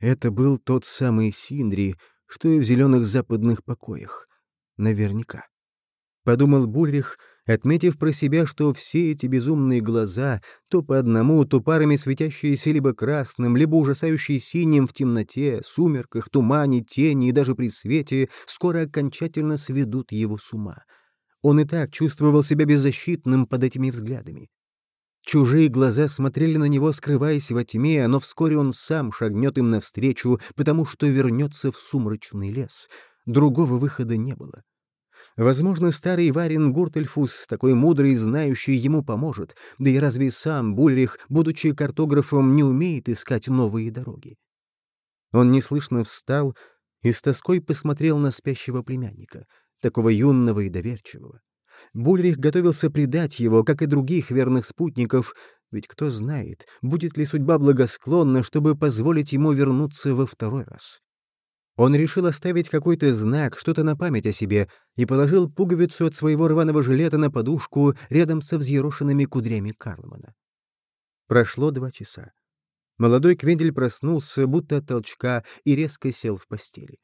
Это был тот самый Синдри, что и в зеленых западных покоях. Наверняка. Подумал Бульрих — отметив про себя, что все эти безумные глаза, то по одному, то парами светящиеся либо красным, либо ужасающие синим в темноте, сумерках, тумане, тени и даже при свете, скоро окончательно сведут его с ума. Он и так чувствовал себя беззащитным под этими взглядами. Чужие глаза смотрели на него, скрываясь во тьме, но вскоре он сам шагнет им навстречу, потому что вернется в сумрачный лес. Другого выхода не было. Возможно, старый Варин Гуртельфус, такой мудрый и знающий, ему поможет, да и разве сам Бульрих, будучи картографом, не умеет искать новые дороги? Он неслышно встал и с тоской посмотрел на спящего племянника, такого юного и доверчивого. Бульрих готовился предать его, как и других верных спутников, ведь кто знает, будет ли судьба благосклонна, чтобы позволить ему вернуться во второй раз. Он решил оставить какой-то знак, что-то на память о себе, и положил пуговицу от своего рваного жилета на подушку рядом со взъерошенными кудрями Карлмана. Прошло два часа. Молодой Квендель проснулся, будто от толчка, и резко сел в постели.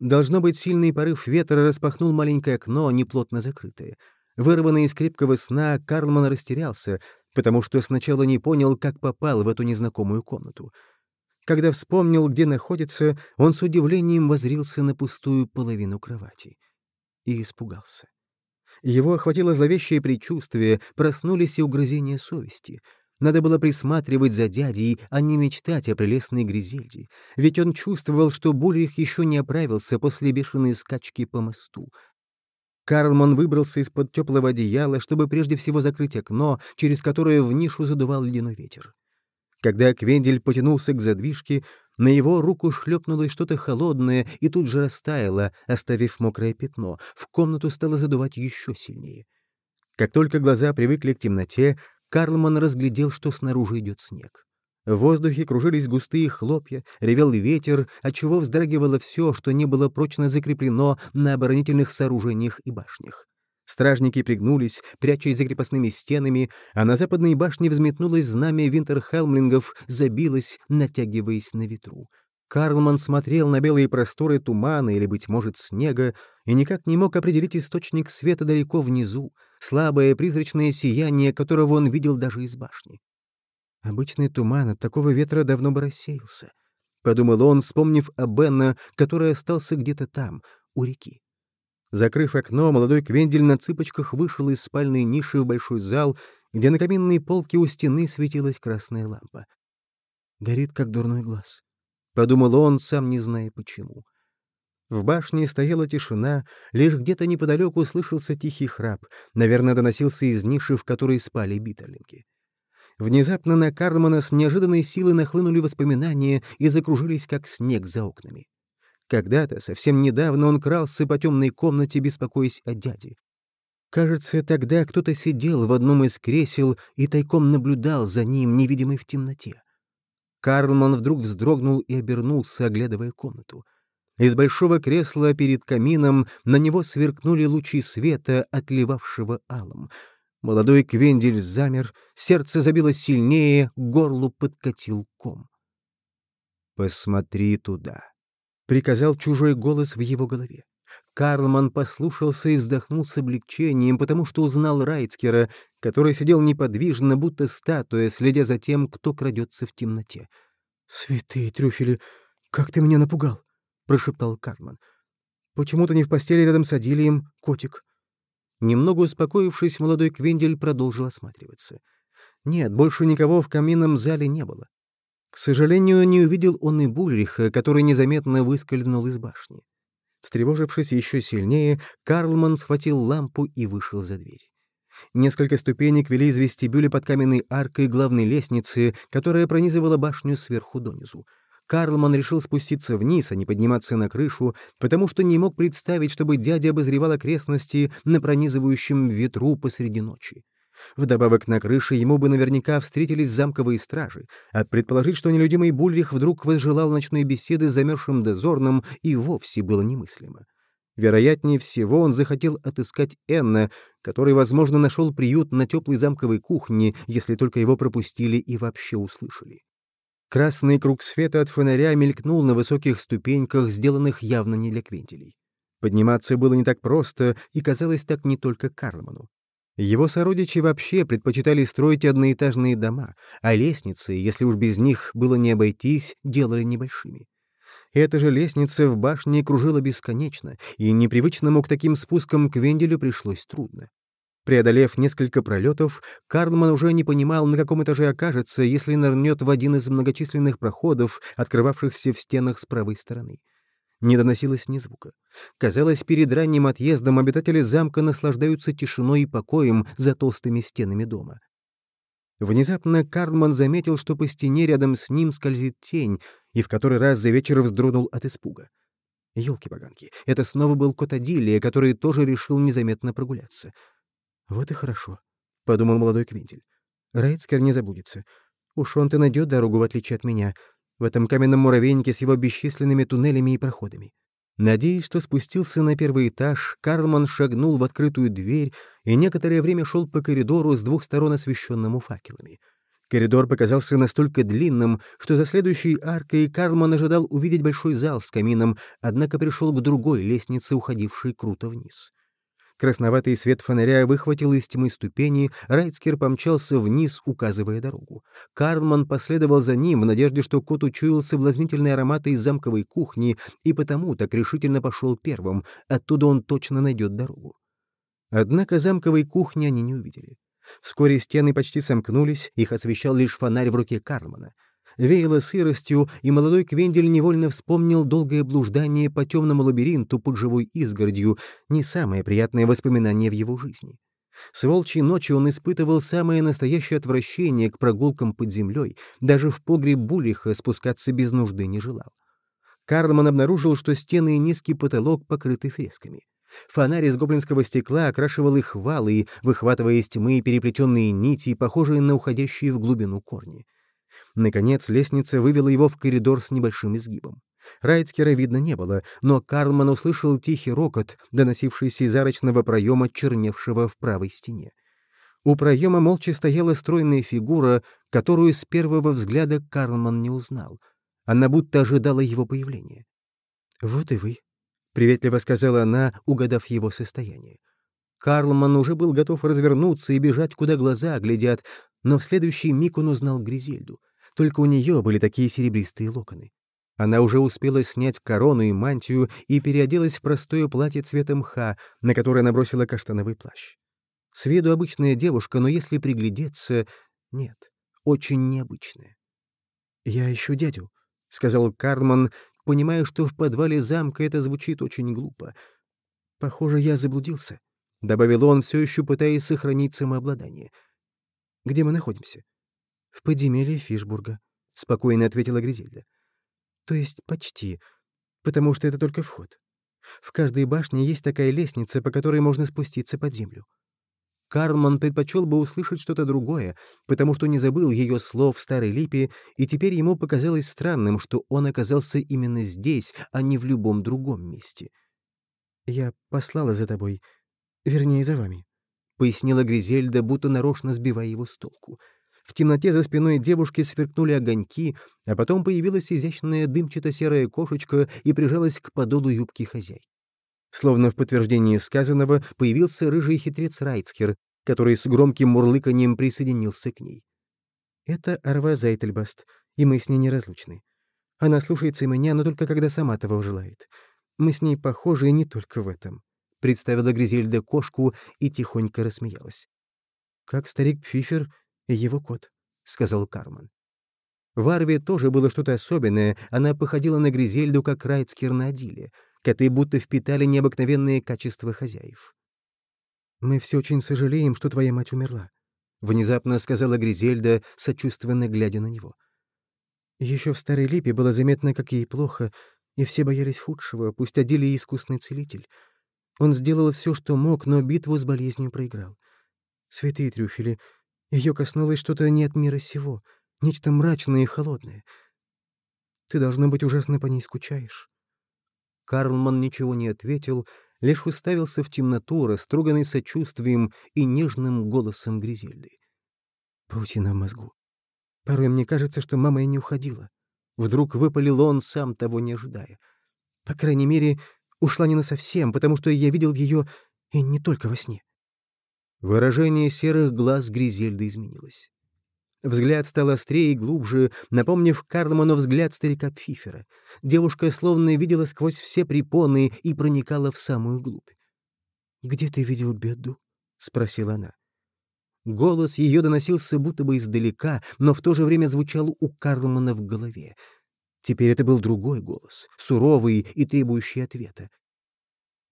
Должно быть, сильный порыв ветра распахнул маленькое окно, неплотно закрытое. Вырванный из крепкого сна, Карлман растерялся, потому что сначала не понял, как попал в эту незнакомую комнату — когда вспомнил, где находится, он с удивлением возрился на пустую половину кровати. И испугался. Его охватило зловещее предчувствие, проснулись и угрызения совести. Надо было присматривать за дядей, а не мечтать о прелестной Гризельде, ведь он чувствовал, что Бульрих еще не оправился после бешеной скачки по мосту. Карлман выбрался из-под теплого одеяла, чтобы прежде всего закрыть окно, через которое в нишу задувал ледяной ветер. Когда Квендель потянулся к задвижке, на его руку шлепнулось что-то холодное и тут же растаяло, оставив мокрое пятно. В комнату стало задувать еще сильнее. Как только глаза привыкли к темноте, Карлман разглядел, что снаружи идет снег. В воздухе кружились густые хлопья, ревел ветер, отчего вздрагивало все, что не было прочно закреплено на оборонительных сооружениях и башнях. Стражники пригнулись, прячась за крепостными стенами, а на западной башне взметнулось знамя винтерхелмлингов, забилось, натягиваясь на ветру. Карлман смотрел на белые просторы тумана или, быть может, снега, и никак не мог определить источник света далеко внизу, слабое призрачное сияние, которого он видел даже из башни. Обычный туман от такого ветра давно бы рассеялся, — подумал он, вспомнив о Бенна, который остался где-то там, у реки. Закрыв окно, молодой Квендель на цыпочках вышел из спальной ниши в большой зал, где на каминной полке у стены светилась красная лампа. «Горит, как дурной глаз», — подумал он, сам не зная почему. В башне стояла тишина, лишь где-то неподалеку слышался тихий храп, наверное, доносился из ниши, в которой спали битерлинги. Внезапно на Карлмана с неожиданной силой нахлынули воспоминания и закружились, как снег за окнами. Когда-то, совсем недавно, он крался по темной комнате, беспокоясь о дяде. Кажется, тогда кто-то сидел в одном из кресел и тайком наблюдал за ним, невидимый в темноте. Карлман вдруг вздрогнул и обернулся, оглядывая комнату. Из большого кресла перед камином на него сверкнули лучи света, отливавшего алым. Молодой Квендель замер, сердце забилось сильнее, горлу подкатил ком. «Посмотри туда», приказал чужой голос в его голове. Карлман послушался и вздохнул с облегчением, потому что узнал Райцкера, который сидел неподвижно, будто статуя, следя за тем, кто крадется в темноте. «Святые трюфели, как ты меня напугал!» — прошептал Карлман. «Почему-то не в постели рядом с Адилием, котик». Немного успокоившись, молодой Квендель продолжил осматриваться. Нет, больше никого в каминном зале не было. К сожалению, не увидел он и Бульриха, который незаметно выскользнул из башни. Встревожившись еще сильнее, Карлман схватил лампу и вышел за дверь. Несколько ступенек вели из вестибюля под каменной аркой главной лестницы, которая пронизывала башню сверху донизу. Карлман решил спуститься вниз, а не подниматься на крышу, потому что не мог представить, чтобы дядя обозревал окрестности на пронизывающем ветру посреди ночи. Вдобавок на крыше ему бы наверняка встретились замковые стражи, а предположить, что нелюдимый Бульрих вдруг возжелал ночной беседы с замерзшим дозорным, и вовсе было немыслимо. Вероятнее всего, он захотел отыскать Энна, который, возможно, нашел приют на теплой замковой кухне, если только его пропустили и вообще услышали. Красный круг света от фонаря мелькнул на высоких ступеньках, сделанных явно не для квентилей. Подниматься было не так просто и казалось так не только Карлману. Его сородичи вообще предпочитали строить одноэтажные дома, а лестницы, если уж без них было не обойтись, делали небольшими. Эта же лестница в башне кружила бесконечно, и непривычному к таким спускам к Венделю пришлось трудно. Преодолев несколько пролетов, Карлман уже не понимал, на каком этаже окажется, если нырнет в один из многочисленных проходов, открывавшихся в стенах с правой стороны. Не доносилось ни звука. Казалось, перед ранним отъездом обитатели замка наслаждаются тишиной и покоем за толстыми стенами дома. Внезапно Карлман заметил, что по стене рядом с ним скользит тень, и в который раз за вечер вздрогнул от испуга. Ёлки-поганки, это снова был кот Адилия, который тоже решил незаметно прогуляться. «Вот и хорошо», — подумал молодой Квинтель. «Рейцкер не заблудится. Уж он-то найдет дорогу, в отличие от меня, в этом каменном муравейнике с его бесчисленными туннелями и проходами». Надеясь, что спустился на первый этаж, Карлман шагнул в открытую дверь и некоторое время шел по коридору с двух сторон освещенному факелами. Коридор показался настолько длинным, что за следующей аркой Карлман ожидал увидеть большой зал с камином, однако пришел к другой лестнице, уходившей круто вниз. Красноватый свет фонаря выхватил из тьмы ступени, Райцкер помчался вниз, указывая дорогу. Карлман последовал за ним в надежде, что кот учуял соблазнительные ароматы из замковой кухни и потому так решительно пошел первым, оттуда он точно найдет дорогу. Однако замковой кухни они не увидели. Вскоре стены почти сомкнулись, их освещал лишь фонарь в руке Карлмана веяло сыростью, и молодой Квендель невольно вспомнил долгое блуждание по темному лабиринту под живой изгородью, не самое приятное воспоминание в его жизни. С волчьей ночи он испытывал самое настоящее отвращение к прогулкам под землей, даже в погреб Булиха спускаться без нужды не желал. Карлман обнаружил, что стены и низкий потолок покрыты фресками. Фонарь из гоблинского стекла окрашивал их валы, выхватывая из тьмы переплетенные нити, похожие на уходящие в глубину корни. Наконец, лестница вывела его в коридор с небольшим изгибом. Райцкера видно не было, но Карлман услышал тихий рокот, доносившийся из арочного проема, черневшего в правой стене. У проема молча стояла стройная фигура, которую с первого взгляда Карлман не узнал. Она будто ожидала его появления. «Вот и вы», — приветливо сказала она, угадав его состояние. Карлман уже был готов развернуться и бежать, куда глаза глядят, но в следующий миг он узнал Гризельду. Только у нее были такие серебристые локоны. Она уже успела снять корону и мантию и переоделась в простое платье цвета мха, на которое набросила каштановый плащ. С виду обычная девушка, но если приглядеться... Нет, очень необычная. «Я ищу дядю», — сказал Карлман, понимая, что в подвале замка это звучит очень глупо. «Похоже, я заблудился», — добавил он, все еще пытаясь сохранить самообладание. «Где мы находимся?» «В подземелье Фишбурга», — спокойно ответила Гризельда. «То есть почти, потому что это только вход. В каждой башне есть такая лестница, по которой можно спуститься под землю». Карлман предпочел бы услышать что-то другое, потому что не забыл ее слов в Старой Липе, и теперь ему показалось странным, что он оказался именно здесь, а не в любом другом месте. «Я послала за тобой, вернее, за вами», — пояснила Гризельда, будто нарочно сбивая его с толку. В темноте за спиной девушки сверкнули огоньки, а потом появилась изящная дымчато-серая кошечка и прижалась к подолу юбки хозяй. Словно в подтверждении сказанного появился рыжий хитрец Райцкер, который с громким мурлыканьем присоединился к ней. Это Арва Зайтельбаст, и мы с ней неразлучны. Она слушается меня, но только когда сама того желает. Мы с ней похожи и не только в этом. Представила Гризельда кошку и тихонько рассмеялась. Как старик Пфифер «Его кот», — сказал Карман. В Арве тоже было что-то особенное, она походила на Гризельду, как Райцкер на Адиле. Коты будто впитали необыкновенные качества хозяев. «Мы все очень сожалеем, что твоя мать умерла», — внезапно сказала Гризельда, сочувственно глядя на него. Еще в Старой Липе было заметно, как ей плохо, и все боялись худшего, пусть Адиле искусный целитель. Он сделал все, что мог, но битву с болезнью проиграл. Святые трюфели, ее коснулось что-то не от мира сего — Нечто мрачное и холодное. Ты, должно быть, ужасно по ней скучаешь». Карлман ничего не ответил, лишь уставился в темноту, растроганный сочувствием и нежным голосом Гризельды. Паутина в мозгу. Порой мне кажется, что мама и не уходила. Вдруг выпалил он, сам того не ожидая. По крайней мере, ушла не насовсем, потому что я видел ее и не только во сне. Выражение серых глаз Гризельды изменилось. Взгляд стал острее и глубже, напомнив Карлману взгляд старика Пфифера. Девушка словно видела сквозь все препоны и проникала в самую глубь. «Где ты видел беду?» — спросила она. Голос ее доносился будто бы издалека, но в то же время звучал у Карлмана в голове. Теперь это был другой голос, суровый и требующий ответа.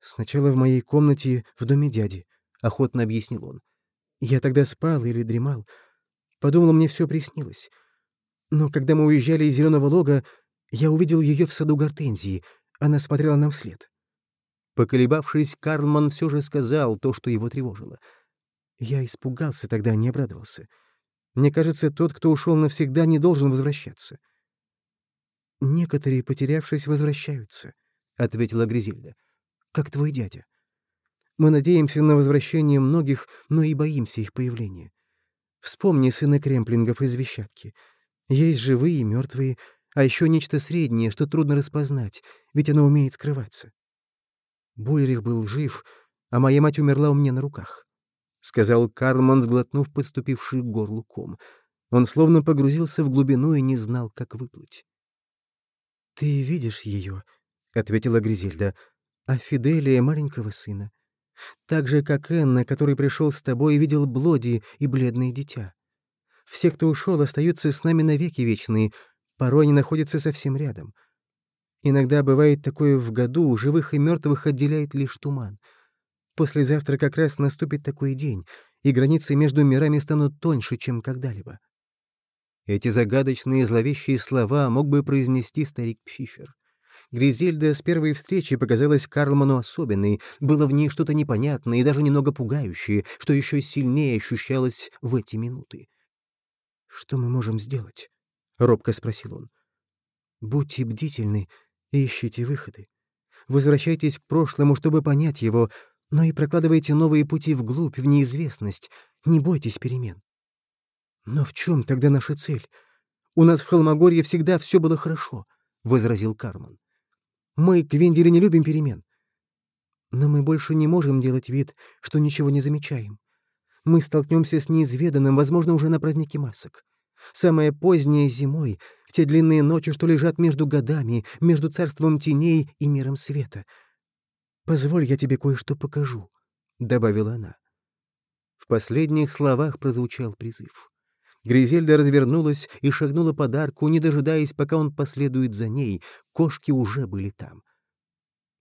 «Сначала в моей комнате в доме дяди», — охотно объяснил он. «Я тогда спал или дремал». Подумала, мне все приснилось. Но когда мы уезжали из Зеленого лога, я увидел ее в саду гортензии. Она смотрела нам вслед. Поколебавшись, Карлман все же сказал то, что его тревожило. Я испугался тогда, не обрадовался. Мне кажется, тот, кто ушел навсегда, не должен возвращаться. «Некоторые, потерявшись, возвращаются», — ответила Гризильда. «Как твой дядя. Мы надеемся на возвращение многих, но и боимся их появления. Вспомни сына кремплингов из вещатки. Есть живые и мертвые, а еще нечто среднее, что трудно распознать, ведь оно умеет скрываться. Буйлерих был жив, а моя мать умерла у меня на руках, — сказал Карлман, сглотнув подступивший к горлу ком. Он словно погрузился в глубину и не знал, как выплыть. «Ты видишь ее», — ответила Гризельда, — «а Фиделия — маленького сына. Так же, как Энна, который пришел с тобой и видел Блоди и бледное дитя. Все, кто ушел, остаются с нами навеки вечные, порой они находятся совсем рядом. Иногда бывает такое в году, живых и мертвых отделяет лишь туман. Послезавтра как раз наступит такой день, и границы между мирами станут тоньше, чем когда-либо. Эти загадочные зловещие слова мог бы произнести старик Пфифер. Гризельда с первой встречи показалась Карлману особенной, было в ней что-то непонятное и даже немного пугающее, что еще сильнее ощущалось в эти минуты. «Что мы можем сделать?» — робко спросил он. «Будьте бдительны и ищите выходы. Возвращайтесь к прошлому, чтобы понять его, но и прокладывайте новые пути вглубь, в неизвестность. Не бойтесь перемен». «Но в чем тогда наша цель? У нас в Холмогорье всегда все было хорошо», — возразил Карман. Мы, Квендели, не любим перемен. Но мы больше не можем делать вид, что ничего не замечаем. Мы столкнемся с неизведанным, возможно, уже на празднике масок. Самое позднее зимой, в те длинные ночи, что лежат между годами, между царством теней и миром света. «Позволь, я тебе кое-что покажу», — добавила она. В последних словах прозвучал призыв. Гризельда развернулась и шагнула под арку, не дожидаясь, пока он последует за ней. Кошки уже были там.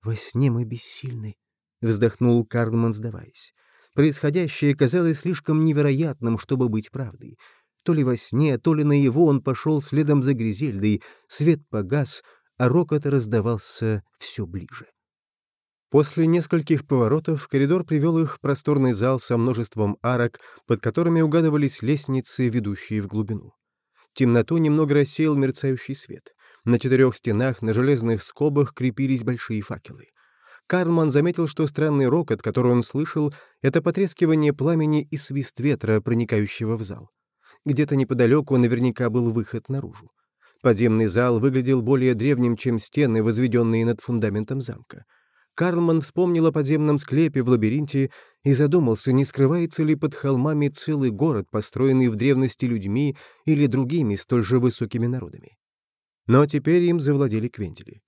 «Во сне мы бессильны», — вздохнул Карлман, сдаваясь. Происходящее казалось слишком невероятным, чтобы быть правдой. То ли во сне, то ли наяву он пошел следом за Гризельдой, свет погас, а рокот раздавался все ближе. После нескольких поворотов коридор привел их в просторный зал со множеством арок, под которыми угадывались лестницы, ведущие в глубину. Темноту немного рассеял мерцающий свет. На четырех стенах на железных скобах крепились большие факелы. Карлман заметил, что странный рокот, который он слышал, — это потрескивание пламени и свист ветра, проникающего в зал. Где-то неподалеку наверняка был выход наружу. Подземный зал выглядел более древним, чем стены, возведенные над фундаментом замка. Карлман вспомнил о подземном склепе в лабиринте и задумался, не скрывается ли под холмами целый город, построенный в древности людьми или другими столь же высокими народами. Но теперь им завладели квентили.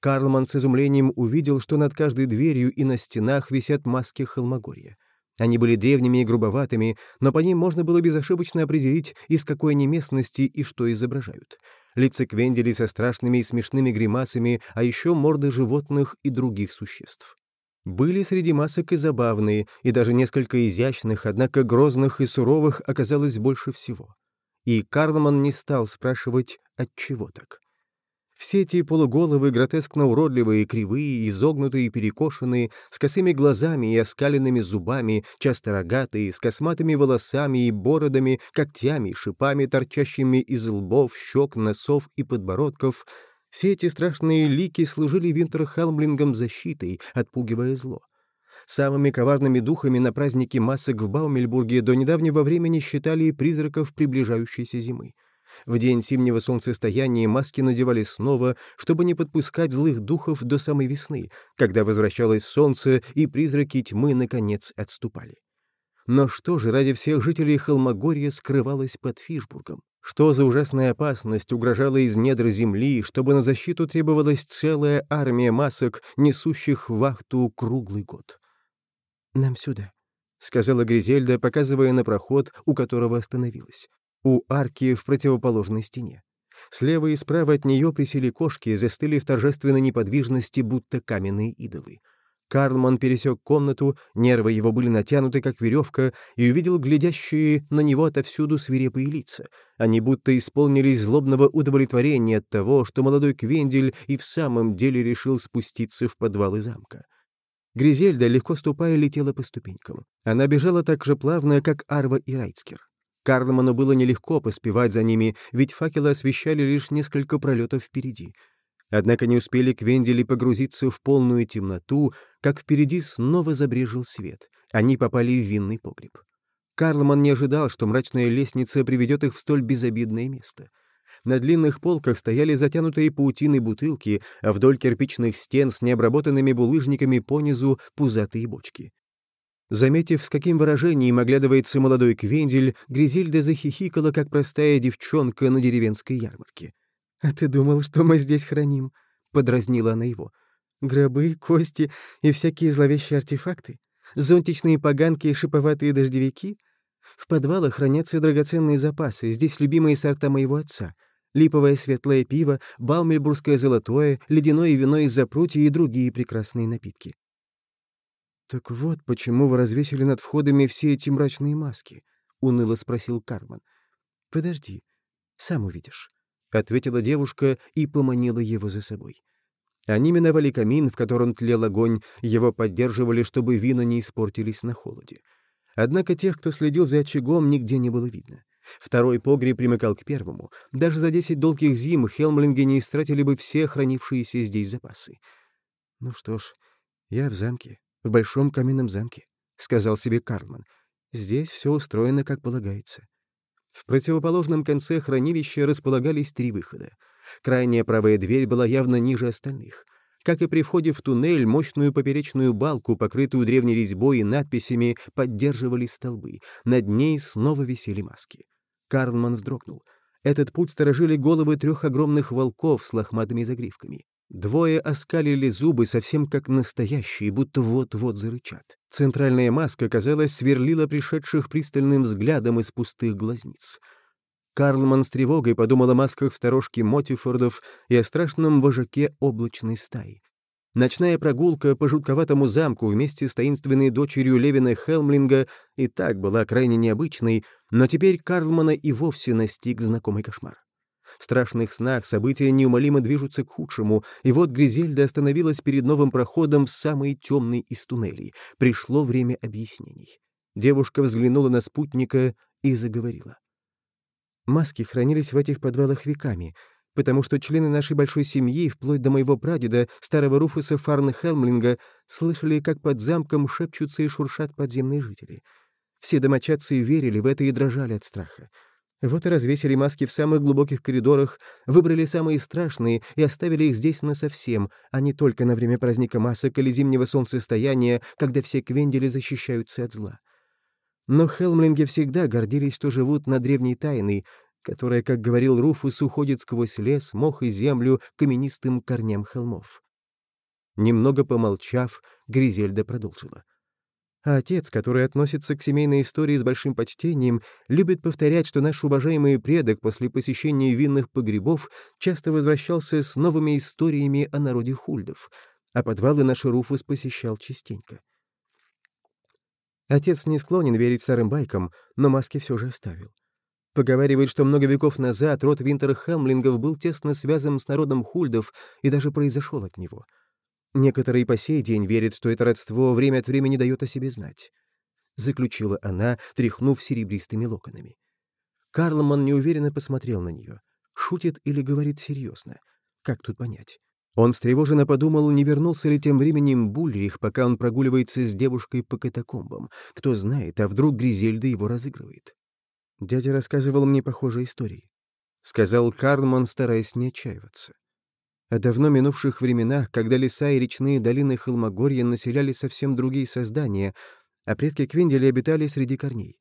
Карлман с изумлением увидел, что над каждой дверью и на стенах висят маски Холмогорья. Они были древними и грубоватыми, но по ним можно было безошибочно определить, из какой они местности и что изображают. Лица Квендели со страшными и смешными гримасами, а еще морды животных и других существ. Были среди масок и забавные, и даже несколько изящных, однако грозных и суровых оказалось больше всего. И Карлман не стал спрашивать, от чего так. Все эти полуголовы, гротескно уродливые, кривые, изогнутые и перекошенные, с косыми глазами и оскаленными зубами, часто рогатые, с косматыми волосами и бородами, когтями шипами, торчащими из лбов, щек, носов и подбородков, все эти страшные лики служили Винтерхелмлингом защитой, отпугивая зло. Самыми коварными духами на празднике масок в Баумельбурге до недавнего времени считали призраков приближающейся зимы. В день зимнего солнцестояния маски надевали снова, чтобы не подпускать злых духов до самой весны, когда возвращалось солнце и призраки тьмы, наконец, отступали. Но что же ради всех жителей Холмогорья скрывалось под Фишбургом? Что за ужасная опасность угрожала из недр земли, чтобы на защиту требовалась целая армия масок, несущих вахту круглый год? «Нам сюда», — сказала Гризельда, показывая на проход, у которого остановилась у арки в противоположной стене. Слева и справа от нее присели кошки, застыли в торжественной неподвижности, будто каменные идолы. Карлман пересек комнату, нервы его были натянуты, как веревка, и увидел глядящие на него отовсюду свирепые лица. Они будто исполнились злобного удовлетворения от того, что молодой Квендель и в самом деле решил спуститься в подвалы замка. Гризельда, легко ступая, летела по ступенькам. Она бежала так же плавно, как Арва и Райцкер. Карлману было нелегко поспевать за ними, ведь факелы освещали лишь несколько пролетов впереди. Однако не успели Квендели погрузиться в полную темноту, как впереди снова забрежил свет. Они попали в винный погреб. Карлман не ожидал, что мрачная лестница приведет их в столь безобидное место. На длинных полках стояли затянутые паутиной бутылки, а вдоль кирпичных стен с необработанными булыжниками понизу пузатые бочки. Заметив, с каким выражением оглядывается молодой Квендель, Гризельда захихикала, как простая девчонка на деревенской ярмарке. «А ты думал, что мы здесь храним?» — подразнила она его. «Гробы, кости и всякие зловещие артефакты? Зонтичные поганки и шиповатые дождевики? В подвалах хранятся драгоценные запасы, здесь любимые сорта моего отца. Липовое светлое пиво, баумельбургское золотое, ледяное вино из запрутья и другие прекрасные напитки. «Так вот, почему вы развесили над входами все эти мрачные маски?» — уныло спросил Карман. «Подожди, сам увидишь», — ответила девушка и поманила его за собой. Они миновали камин, в котором тлел огонь, его поддерживали, чтобы вина не испортились на холоде. Однако тех, кто следил за очагом, нигде не было видно. Второй погреб примыкал к первому. Даже за десять долгих зим Хелмлинги не истратили бы все хранившиеся здесь запасы. Ну что ж, я в замке, в большом каменном замке», — сказал себе Карлман. «Здесь все устроено, как полагается». В противоположном конце хранилища располагались три выхода. Крайняя правая дверь была явно ниже остальных. Как и при входе в туннель, мощную поперечную балку, покрытую древней резьбой и надписями, поддерживали столбы. Над ней снова висели маски. Карлман вздрогнул. Этот путь сторожили головы трех огромных волков с лохматыми загривками. Двое оскалили зубы совсем как настоящие, будто вот-вот зарычат. Центральная маска, казалось, сверлила пришедших пристальным взглядом из пустых глазниц. Карлман с тревогой подумал о масках в сторожке Мотифордов и о страшном вожаке облачной стаи. Ночная прогулка по жутковатому замку вместе с таинственной дочерью Левина Хелмлинга и так была крайне необычной, но теперь Карлмана и вовсе настиг знакомый кошмар. В страшных снах события неумолимо движутся к худшему, и вот Гризельда остановилась перед новым проходом в самый темный из туннелей. Пришло время объяснений. Девушка взглянула на спутника и заговорила. Маски хранились в этих подвалах веками, потому что члены нашей большой семьи, вплоть до моего прадеда, старого Руфуса Фарна Хелмлинга, слышали, как под замком шепчутся и шуршат подземные жители. Все домочадцы верили в это и дрожали от страха. Вот и развесили маски в самых глубоких коридорах, выбрали самые страшные и оставили их здесь насовсем, а не только на время праздника масок или зимнего солнцестояния, когда все квендели защищаются от зла. Но Хелмлинги всегда гордились, что живут на древней тайной, которая, как говорил Руфус, уходит сквозь лес, мох и землю каменистым корням холмов. Немного помолчав, Гризельда продолжила. А отец, который относится к семейной истории с большим почтением, любит повторять, что наш уважаемый предок после посещения винных погребов часто возвращался с новыми историями о народе хульдов, а подвалы наши Руфус посещал частенько. Отец не склонен верить старым байкам, но маски все же оставил. Поговаривает, что много веков назад род Винтера Хамлингов был тесно связан с народом хульдов и даже произошел от него — Некоторые по сей день верят, что это родство время от времени дает о себе знать. Заключила она, тряхнув серебристыми локонами. Карлман неуверенно посмотрел на нее. Шутит или говорит серьезно? Как тут понять? Он встревоженно подумал, не вернулся ли тем временем Бульрих, пока он прогуливается с девушкой по катакомбам. Кто знает, а вдруг Гризельда его разыгрывает. Дядя рассказывал мне похожие истории. Сказал Карлман, стараясь не отчаиваться о давно минувших временах, когда леса и речные долины Холмогорья населяли совсем другие создания, а предки Квинделя обитали среди корней.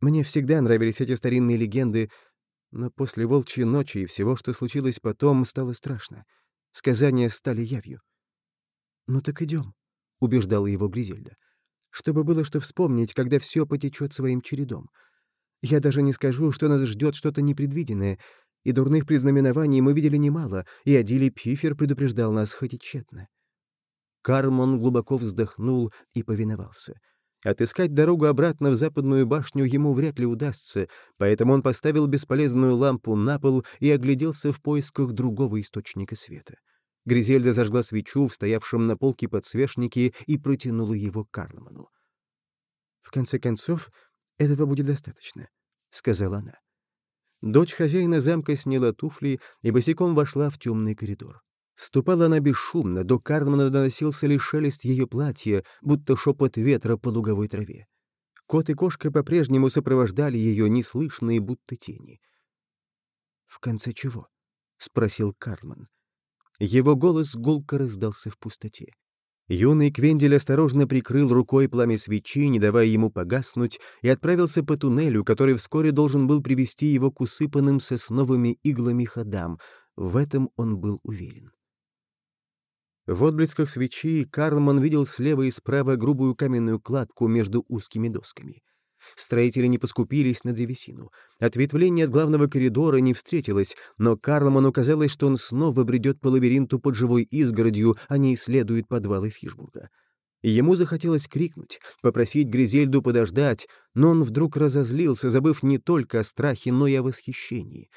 Мне всегда нравились эти старинные легенды, но после волчьей ночи и всего, что случилось потом, стало страшно. Сказания стали явью. «Ну так идем», — убеждала его Гризельда, «чтобы было что вспомнить, когда все потечет своим чередом. Я даже не скажу, что нас ждет что-то непредвиденное, и дурных признаменований мы видели немало, и Адили Пифер предупреждал нас хоть и тщетно. Кармон глубоко вздохнул и повиновался. Отыскать дорогу обратно в западную башню ему вряд ли удастся, поэтому он поставил бесполезную лампу на пол и огляделся в поисках другого источника света. Гризельда зажгла свечу в стоявшем на полке подсвечнике и протянула его Карлману. «В конце концов, этого будет достаточно», — сказала она. Дочь хозяина замка сняла туфли и босиком вошла в темный коридор. Ступала она бесшумно, до Кармана доносился лишь шелест ее платья, будто шепот ветра по луговой траве. Кот и кошка по-прежнему сопровождали ее неслышные, будто тени. «В конце чего?» — спросил Карман. Его голос гулко раздался в пустоте. Юный Квендель осторожно прикрыл рукой пламя свечи, не давая ему погаснуть, и отправился по туннелю, который вскоре должен был привести его к усыпанным сосновыми иглами ходам. В этом он был уверен. В отблесках свечи Карлман видел слева и справа грубую каменную кладку между узкими досками. Строители не поскупились на древесину. Ответвление от главного коридора не встретилось, но Карлману казалось, что он снова бредет по лабиринту под живой изгородью, а не исследует подвалы Фишбурга. Ему захотелось крикнуть, попросить Гризельду подождать, но он вдруг разозлился, забыв не только о страхе, но и о восхищении.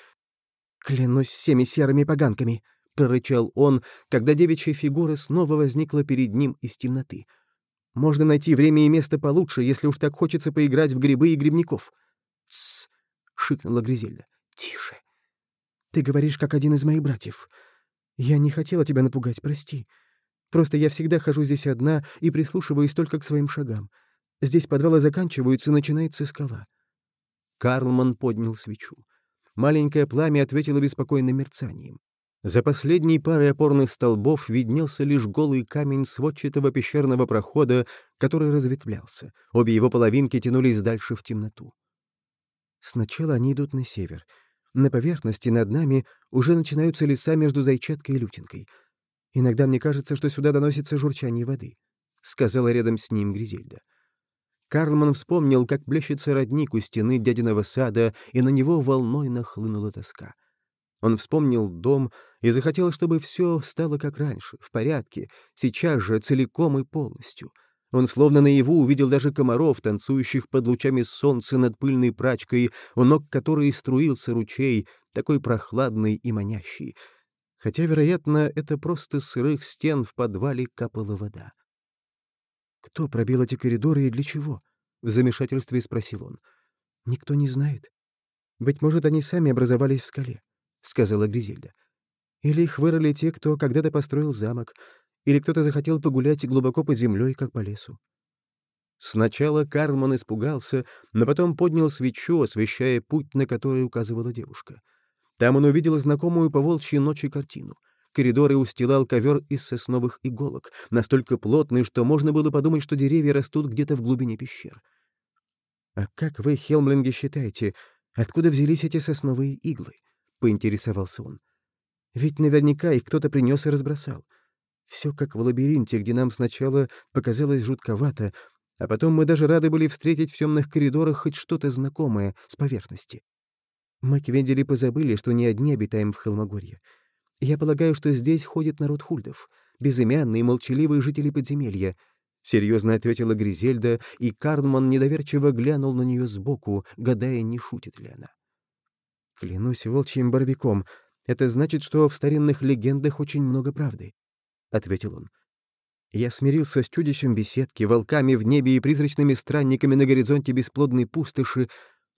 «Клянусь всеми серыми поганками!» — прорычал он, когда девичья фигура снова возникла перед ним из темноты — можно найти время и место получше, если уж так хочется поиграть в грибы и грибников. «Тссс!» — шикнула Гризельда. «Тише! Ты говоришь, как один из моих братьев. Я не хотела тебя напугать, прости. Просто я всегда хожу здесь одна и прислушиваюсь только к своим шагам. Здесь подвалы заканчиваются, начинается скала». Карлман поднял свечу. Маленькое пламя ответило беспокойным мерцанием. За последней парой опорных столбов виднелся лишь голый камень сводчатого пещерного прохода, который разветвлялся. Обе его половинки тянулись дальше в темноту. Сначала они идут на север. На поверхности над нами уже начинаются леса между Зайчаткой и Лютинкой. Иногда мне кажется, что сюда доносится журчание воды, — сказала рядом с ним Гризельда. Карлман вспомнил, как блещется родник у стены дядиного сада, и на него волной нахлынула тоска. Он вспомнил дом и захотел, чтобы все стало как раньше, в порядке, сейчас же, целиком и полностью. Он словно наяву увидел даже комаров, танцующих под лучами солнца над пыльной прачкой, у ног которой струился ручей, такой прохладный и манящий. Хотя, вероятно, это просто сырых стен в подвале капала вода. «Кто пробил эти коридоры и для чего?» — в замешательстве спросил он. «Никто не знает. Быть может, они сами образовались в скале. — сказала Гризельда. «Или их вырыли те, кто когда-то построил замок, или кто-то захотел погулять глубоко под землей, как по лесу». Сначала Карлман испугался, но потом поднял свечу, освещая путь, на который указывала девушка. Там он увидел знакомую по волчьей ночи картину. Коридоры устилал ковер из сосновых иголок, настолько плотный, что можно было подумать, что деревья растут где-то в глубине пещер. «А как вы, Хелмлинги, считаете, откуда взялись эти сосновые иглы?» Поинтересовался он. «Ведь наверняка их кто-то принес и разбросал. Все как в лабиринте, где нам сначала показалось жутковато, А потом мы даже рады были встретить в темных коридорах хоть что-то знакомое с поверхности. Мы, Квендели, позабыли, что не одни обитаем в Холмогорье. Я полагаю, что здесь ходит народ хульдов, безымянные молчаливые жители подземелья —— серьезно ответила Гризельда, и Карнман недоверчиво глянул на нее сбоку, гадая, не шутит ли она. «Клянусь волчьим боровиком, это значит, что в старинных легендах очень много правды», — ответил он. «Я смирился с чудищем беседки, волками в небе и призрачными странниками на горизонте бесплодной пустоши,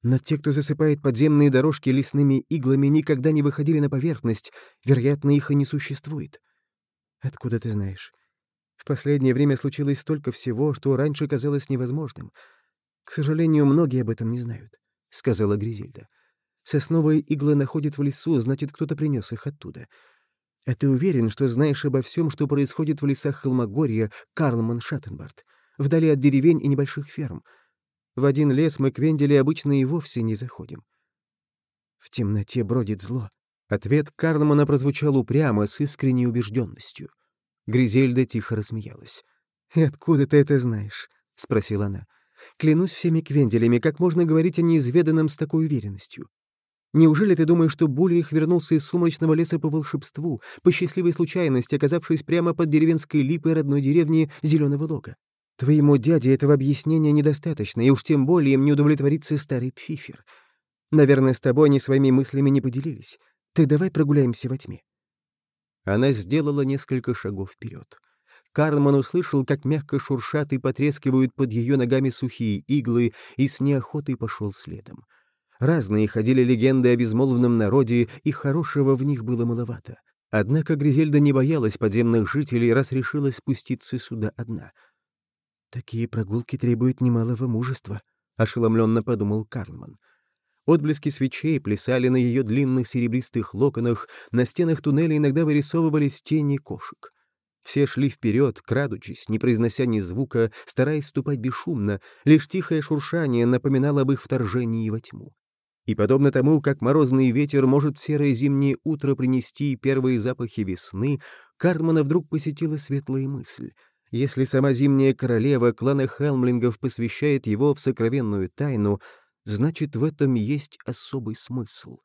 но те, кто засыпает подземные дорожки лесными иглами, никогда не выходили на поверхность, вероятно, их и не существует». «Откуда ты знаешь?» В последнее время случилось столько всего, что раньше казалось невозможным. К сожалению, многие об этом не знают, — сказала Гризельда. Сосновые иглы находят в лесу, значит, кто-то принес их оттуда. А ты уверен, что знаешь обо всем, что происходит в лесах Холмогорья, Карлман Шаттенбарт, вдали от деревень и небольших ферм? В один лес мы к Венделе обычно и вовсе не заходим. В темноте бродит зло. Ответ Карлмана прозвучал упрямо, с искренней убежденностью. Гризельда тихо рассмеялась. «И откуда ты это знаешь?» — спросила она. «Клянусь всеми квенделями, как можно говорить о неизведанном с такой уверенностью? Неужели ты думаешь, что Бульрих вернулся из сумрачного леса по волшебству, по счастливой случайности, оказавшись прямо под деревенской липой родной деревни Зеленого Лога? Твоему дяде этого объяснения недостаточно, и уж тем более им не удовлетворится старый пфифер. Наверное, с тобой они своими мыслями не поделились. Ты давай прогуляемся во тьме». Она сделала несколько шагов вперед. Карлман услышал, как мягко шуршат и потрескивают под ее ногами сухие иглы, и с неохотой пошел следом. Разные ходили легенды о безмолвном народе, и хорошего в них было маловато. Однако Гризельда не боялась подземных жителей, раз решилась спуститься сюда одна. «Такие прогулки требуют немалого мужества», — ошеломленно подумал Карлман. Отблески свечей плясали на ее длинных серебристых локонах, на стенах туннеля иногда вырисовывались тени кошек. Все шли вперед, крадучись, не произнося ни звука, стараясь ступать бесшумно, лишь тихое шуршание напоминало об их вторжении во тьму. И подобно тому, как морозный ветер может в серое зимнее утро принести первые запахи весны, Кармана вдруг посетила светлая мысль. Если сама зимняя королева клана Хелмлингов посвящает его в сокровенную тайну — значит, в этом есть особый смысл.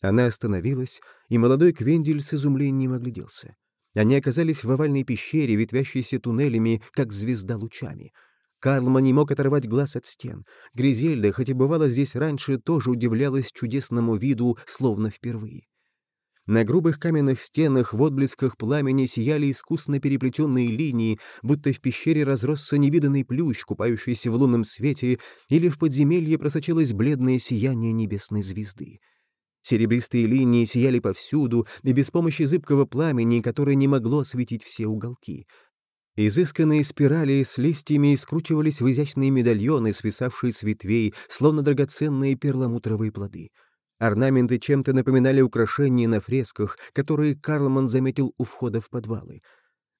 Она остановилась, и молодой Квендель с изумлением огляделся. Они оказались в овальной пещере, ветвящейся туннелями, как звезда лучами. Карлма не мог оторвать глаз от стен. Гризельда, хоть и бывала здесь раньше, тоже удивлялась чудесному виду, словно впервые. На грубых каменных стенах в отблесках пламени сияли искусно переплетенные линии, будто в пещере разросся невиданный плющ, купающийся в лунном свете, или в подземелье просочилось бледное сияние небесной звезды. Серебристые линии сияли повсюду, и без помощи зыбкого пламени, которое не могло осветить все уголки. Изысканные спирали с листьями скручивались в изящные медальоны, свисавшие с ветвей, словно драгоценные перламутровые плоды — Орнаменты чем-то напоминали украшения на фресках, которые Карлман заметил у входа в подвалы.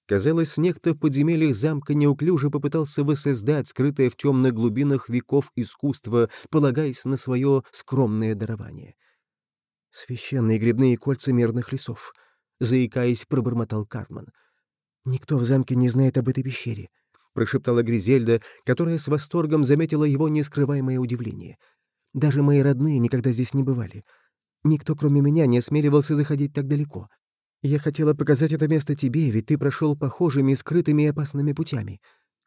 Казалось, некто в подземельях замка неуклюже попытался воссоздать скрытое в темных глубинах веков искусство, полагаясь на свое скромное дарование. «Священные грибные кольца мирных лесов», — заикаясь, пробормотал Карлман. «Никто в замке не знает об этой пещере», — прошептала Гризельда, которая с восторгом заметила его нескрываемое удивление — даже мои родные никогда здесь не бывали. Никто, кроме меня, не осмеливался заходить так далеко. Я хотела показать это место тебе, ведь ты прошел похожими, скрытыми и опасными путями.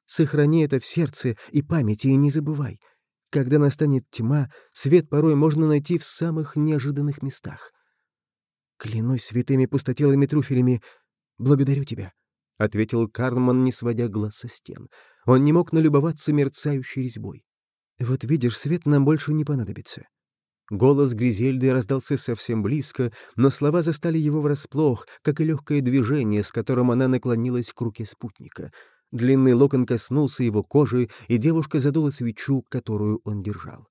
Сохрани это в сердце и памяти, и не забывай. Когда настанет тьма, свет порой можно найти в самых неожиданных местах. Клянусь святыми пустотелыми труфелями, благодарю тебя, — ответил Карман, не сводя глаз со стен. Он не мог налюбоваться мерцающей резьбой. «Вот видишь, свет нам больше не понадобится». Голос Гризельды раздался совсем близко, но слова застали его врасплох, как и легкое движение, с которым она наклонилась к руке спутника. Длинный локон коснулся его кожи, и девушка задула свечу, которую он держал.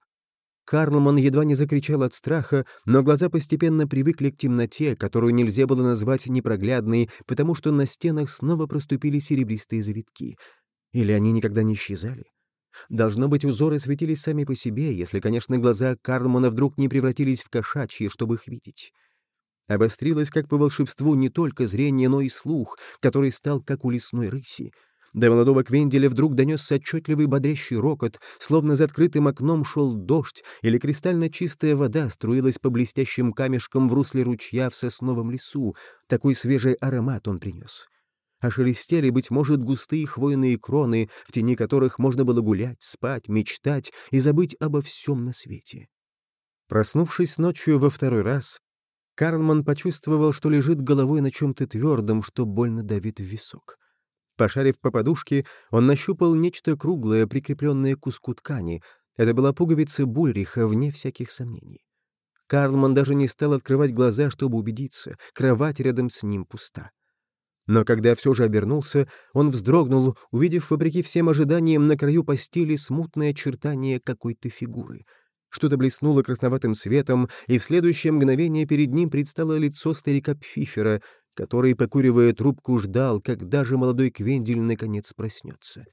Карлман едва не закричал от страха, но глаза постепенно привыкли к темноте, которую нельзя было назвать непроглядной, потому что на стенах снова проступили серебристые завитки. Или они никогда не исчезали? Должно быть, узоры светились сами по себе, если, конечно, глаза Карлмана вдруг не превратились в кошачьи, чтобы их видеть. Обострилось, как по волшебству, не только зрение, но и слух, который стал как у лесной рыси. До молодого Квенделя вдруг донесся отчетливый бодрящий рокот, словно за открытым окном шел дождь, или кристально чистая вода струилась по блестящим камешкам в русле ручья в сосновом лесу. Такой свежий аромат он принес. А шелестели, быть может, густые хвойные кроны, в тени которых можно было гулять, спать, мечтать и забыть обо всем на свете. Проснувшись ночью во второй раз, Карлман почувствовал, что лежит головой на чем-то твердом, что больно давит в висок. Пошарив по подушке, он нащупал нечто круглое, прикрепленное к куску ткани. Это была пуговица Бульриха, вне всяких сомнений. Карлман даже не стал открывать глаза, чтобы убедиться, кровать рядом с ним пуста. Но когда все же обернулся, он вздрогнул, увидев, вопреки всем ожиданиям, на краю постели смутное очертание какой-то фигуры. Что-то блеснуло красноватым светом, и в следующее мгновение перед ним предстало лицо старика Пфифера, который, покуривая трубку, ждал, когда же молодой Квендель наконец проснется.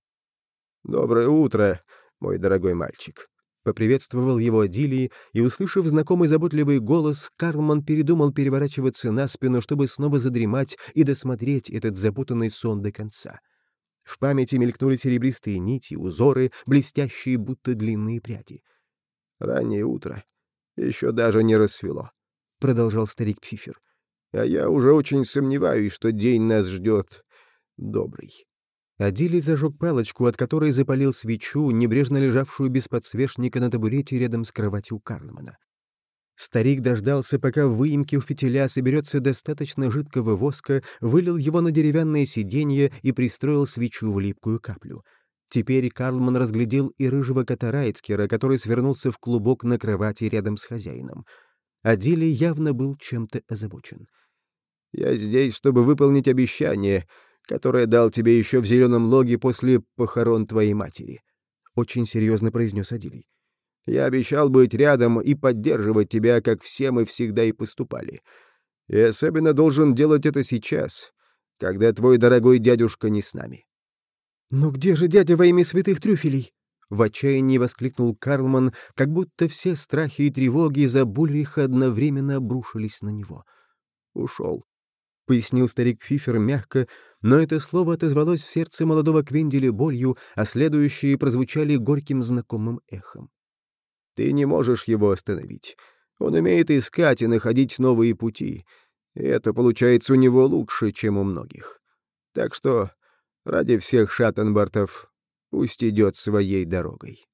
«Доброе утро, мой дорогой мальчик», — поприветствовал его Адилий, и, услышав знакомый заботливый голос, Карлман передумал переворачиваться на спину, чтобы снова задремать и досмотреть этот запутанный сон до конца. В памяти мелькнули серебристые нити, узоры, блестящие, будто длинные пряди. «Раннее утро. Еще даже не рассвело», — продолжал старик Пфифер а я уже очень сомневаюсь, что день нас ждет добрый. Адилий зажег палочку, от которой запалил свечу, небрежно лежавшую без подсвечника на табурете рядом с кроватью Карлмана. Старик дождался, пока в выемке у фитиля соберется достаточно жидкого воска, вылил его на деревянное сиденье и пристроил свечу в липкую каплю. Теперь Карлман разглядел и рыжего кота Райцкера, который свернулся в клубок на кровати рядом с хозяином. Адилий явно был чем-то озабочен. Я здесь, чтобы выполнить обещание, которое дал тебе еще в зеленом логе после похорон твоей матери», — очень серьезно произнес Адилий. «Я обещал быть рядом и поддерживать тебя, как все мы всегда и поступали. И особенно должен делать это сейчас, когда твой дорогой дядюшка не с нами». «Но где же дядя во имя святых трюфелей?» В отчаянии воскликнул Карлман, как будто все страхи и тревоги за Бульриха одновременно обрушились на него. «Ушел», — пояснил старик Фифер мягко, но это слово отозвалось в сердце молодого Квенделя болью, а следующие прозвучали горьким знакомым эхом. «Ты не можешь его остановить. Он умеет искать и находить новые пути, и это получается у него лучше, чем у многих. Так что ради всех Шаттенбартов пусть идет своей дорогой».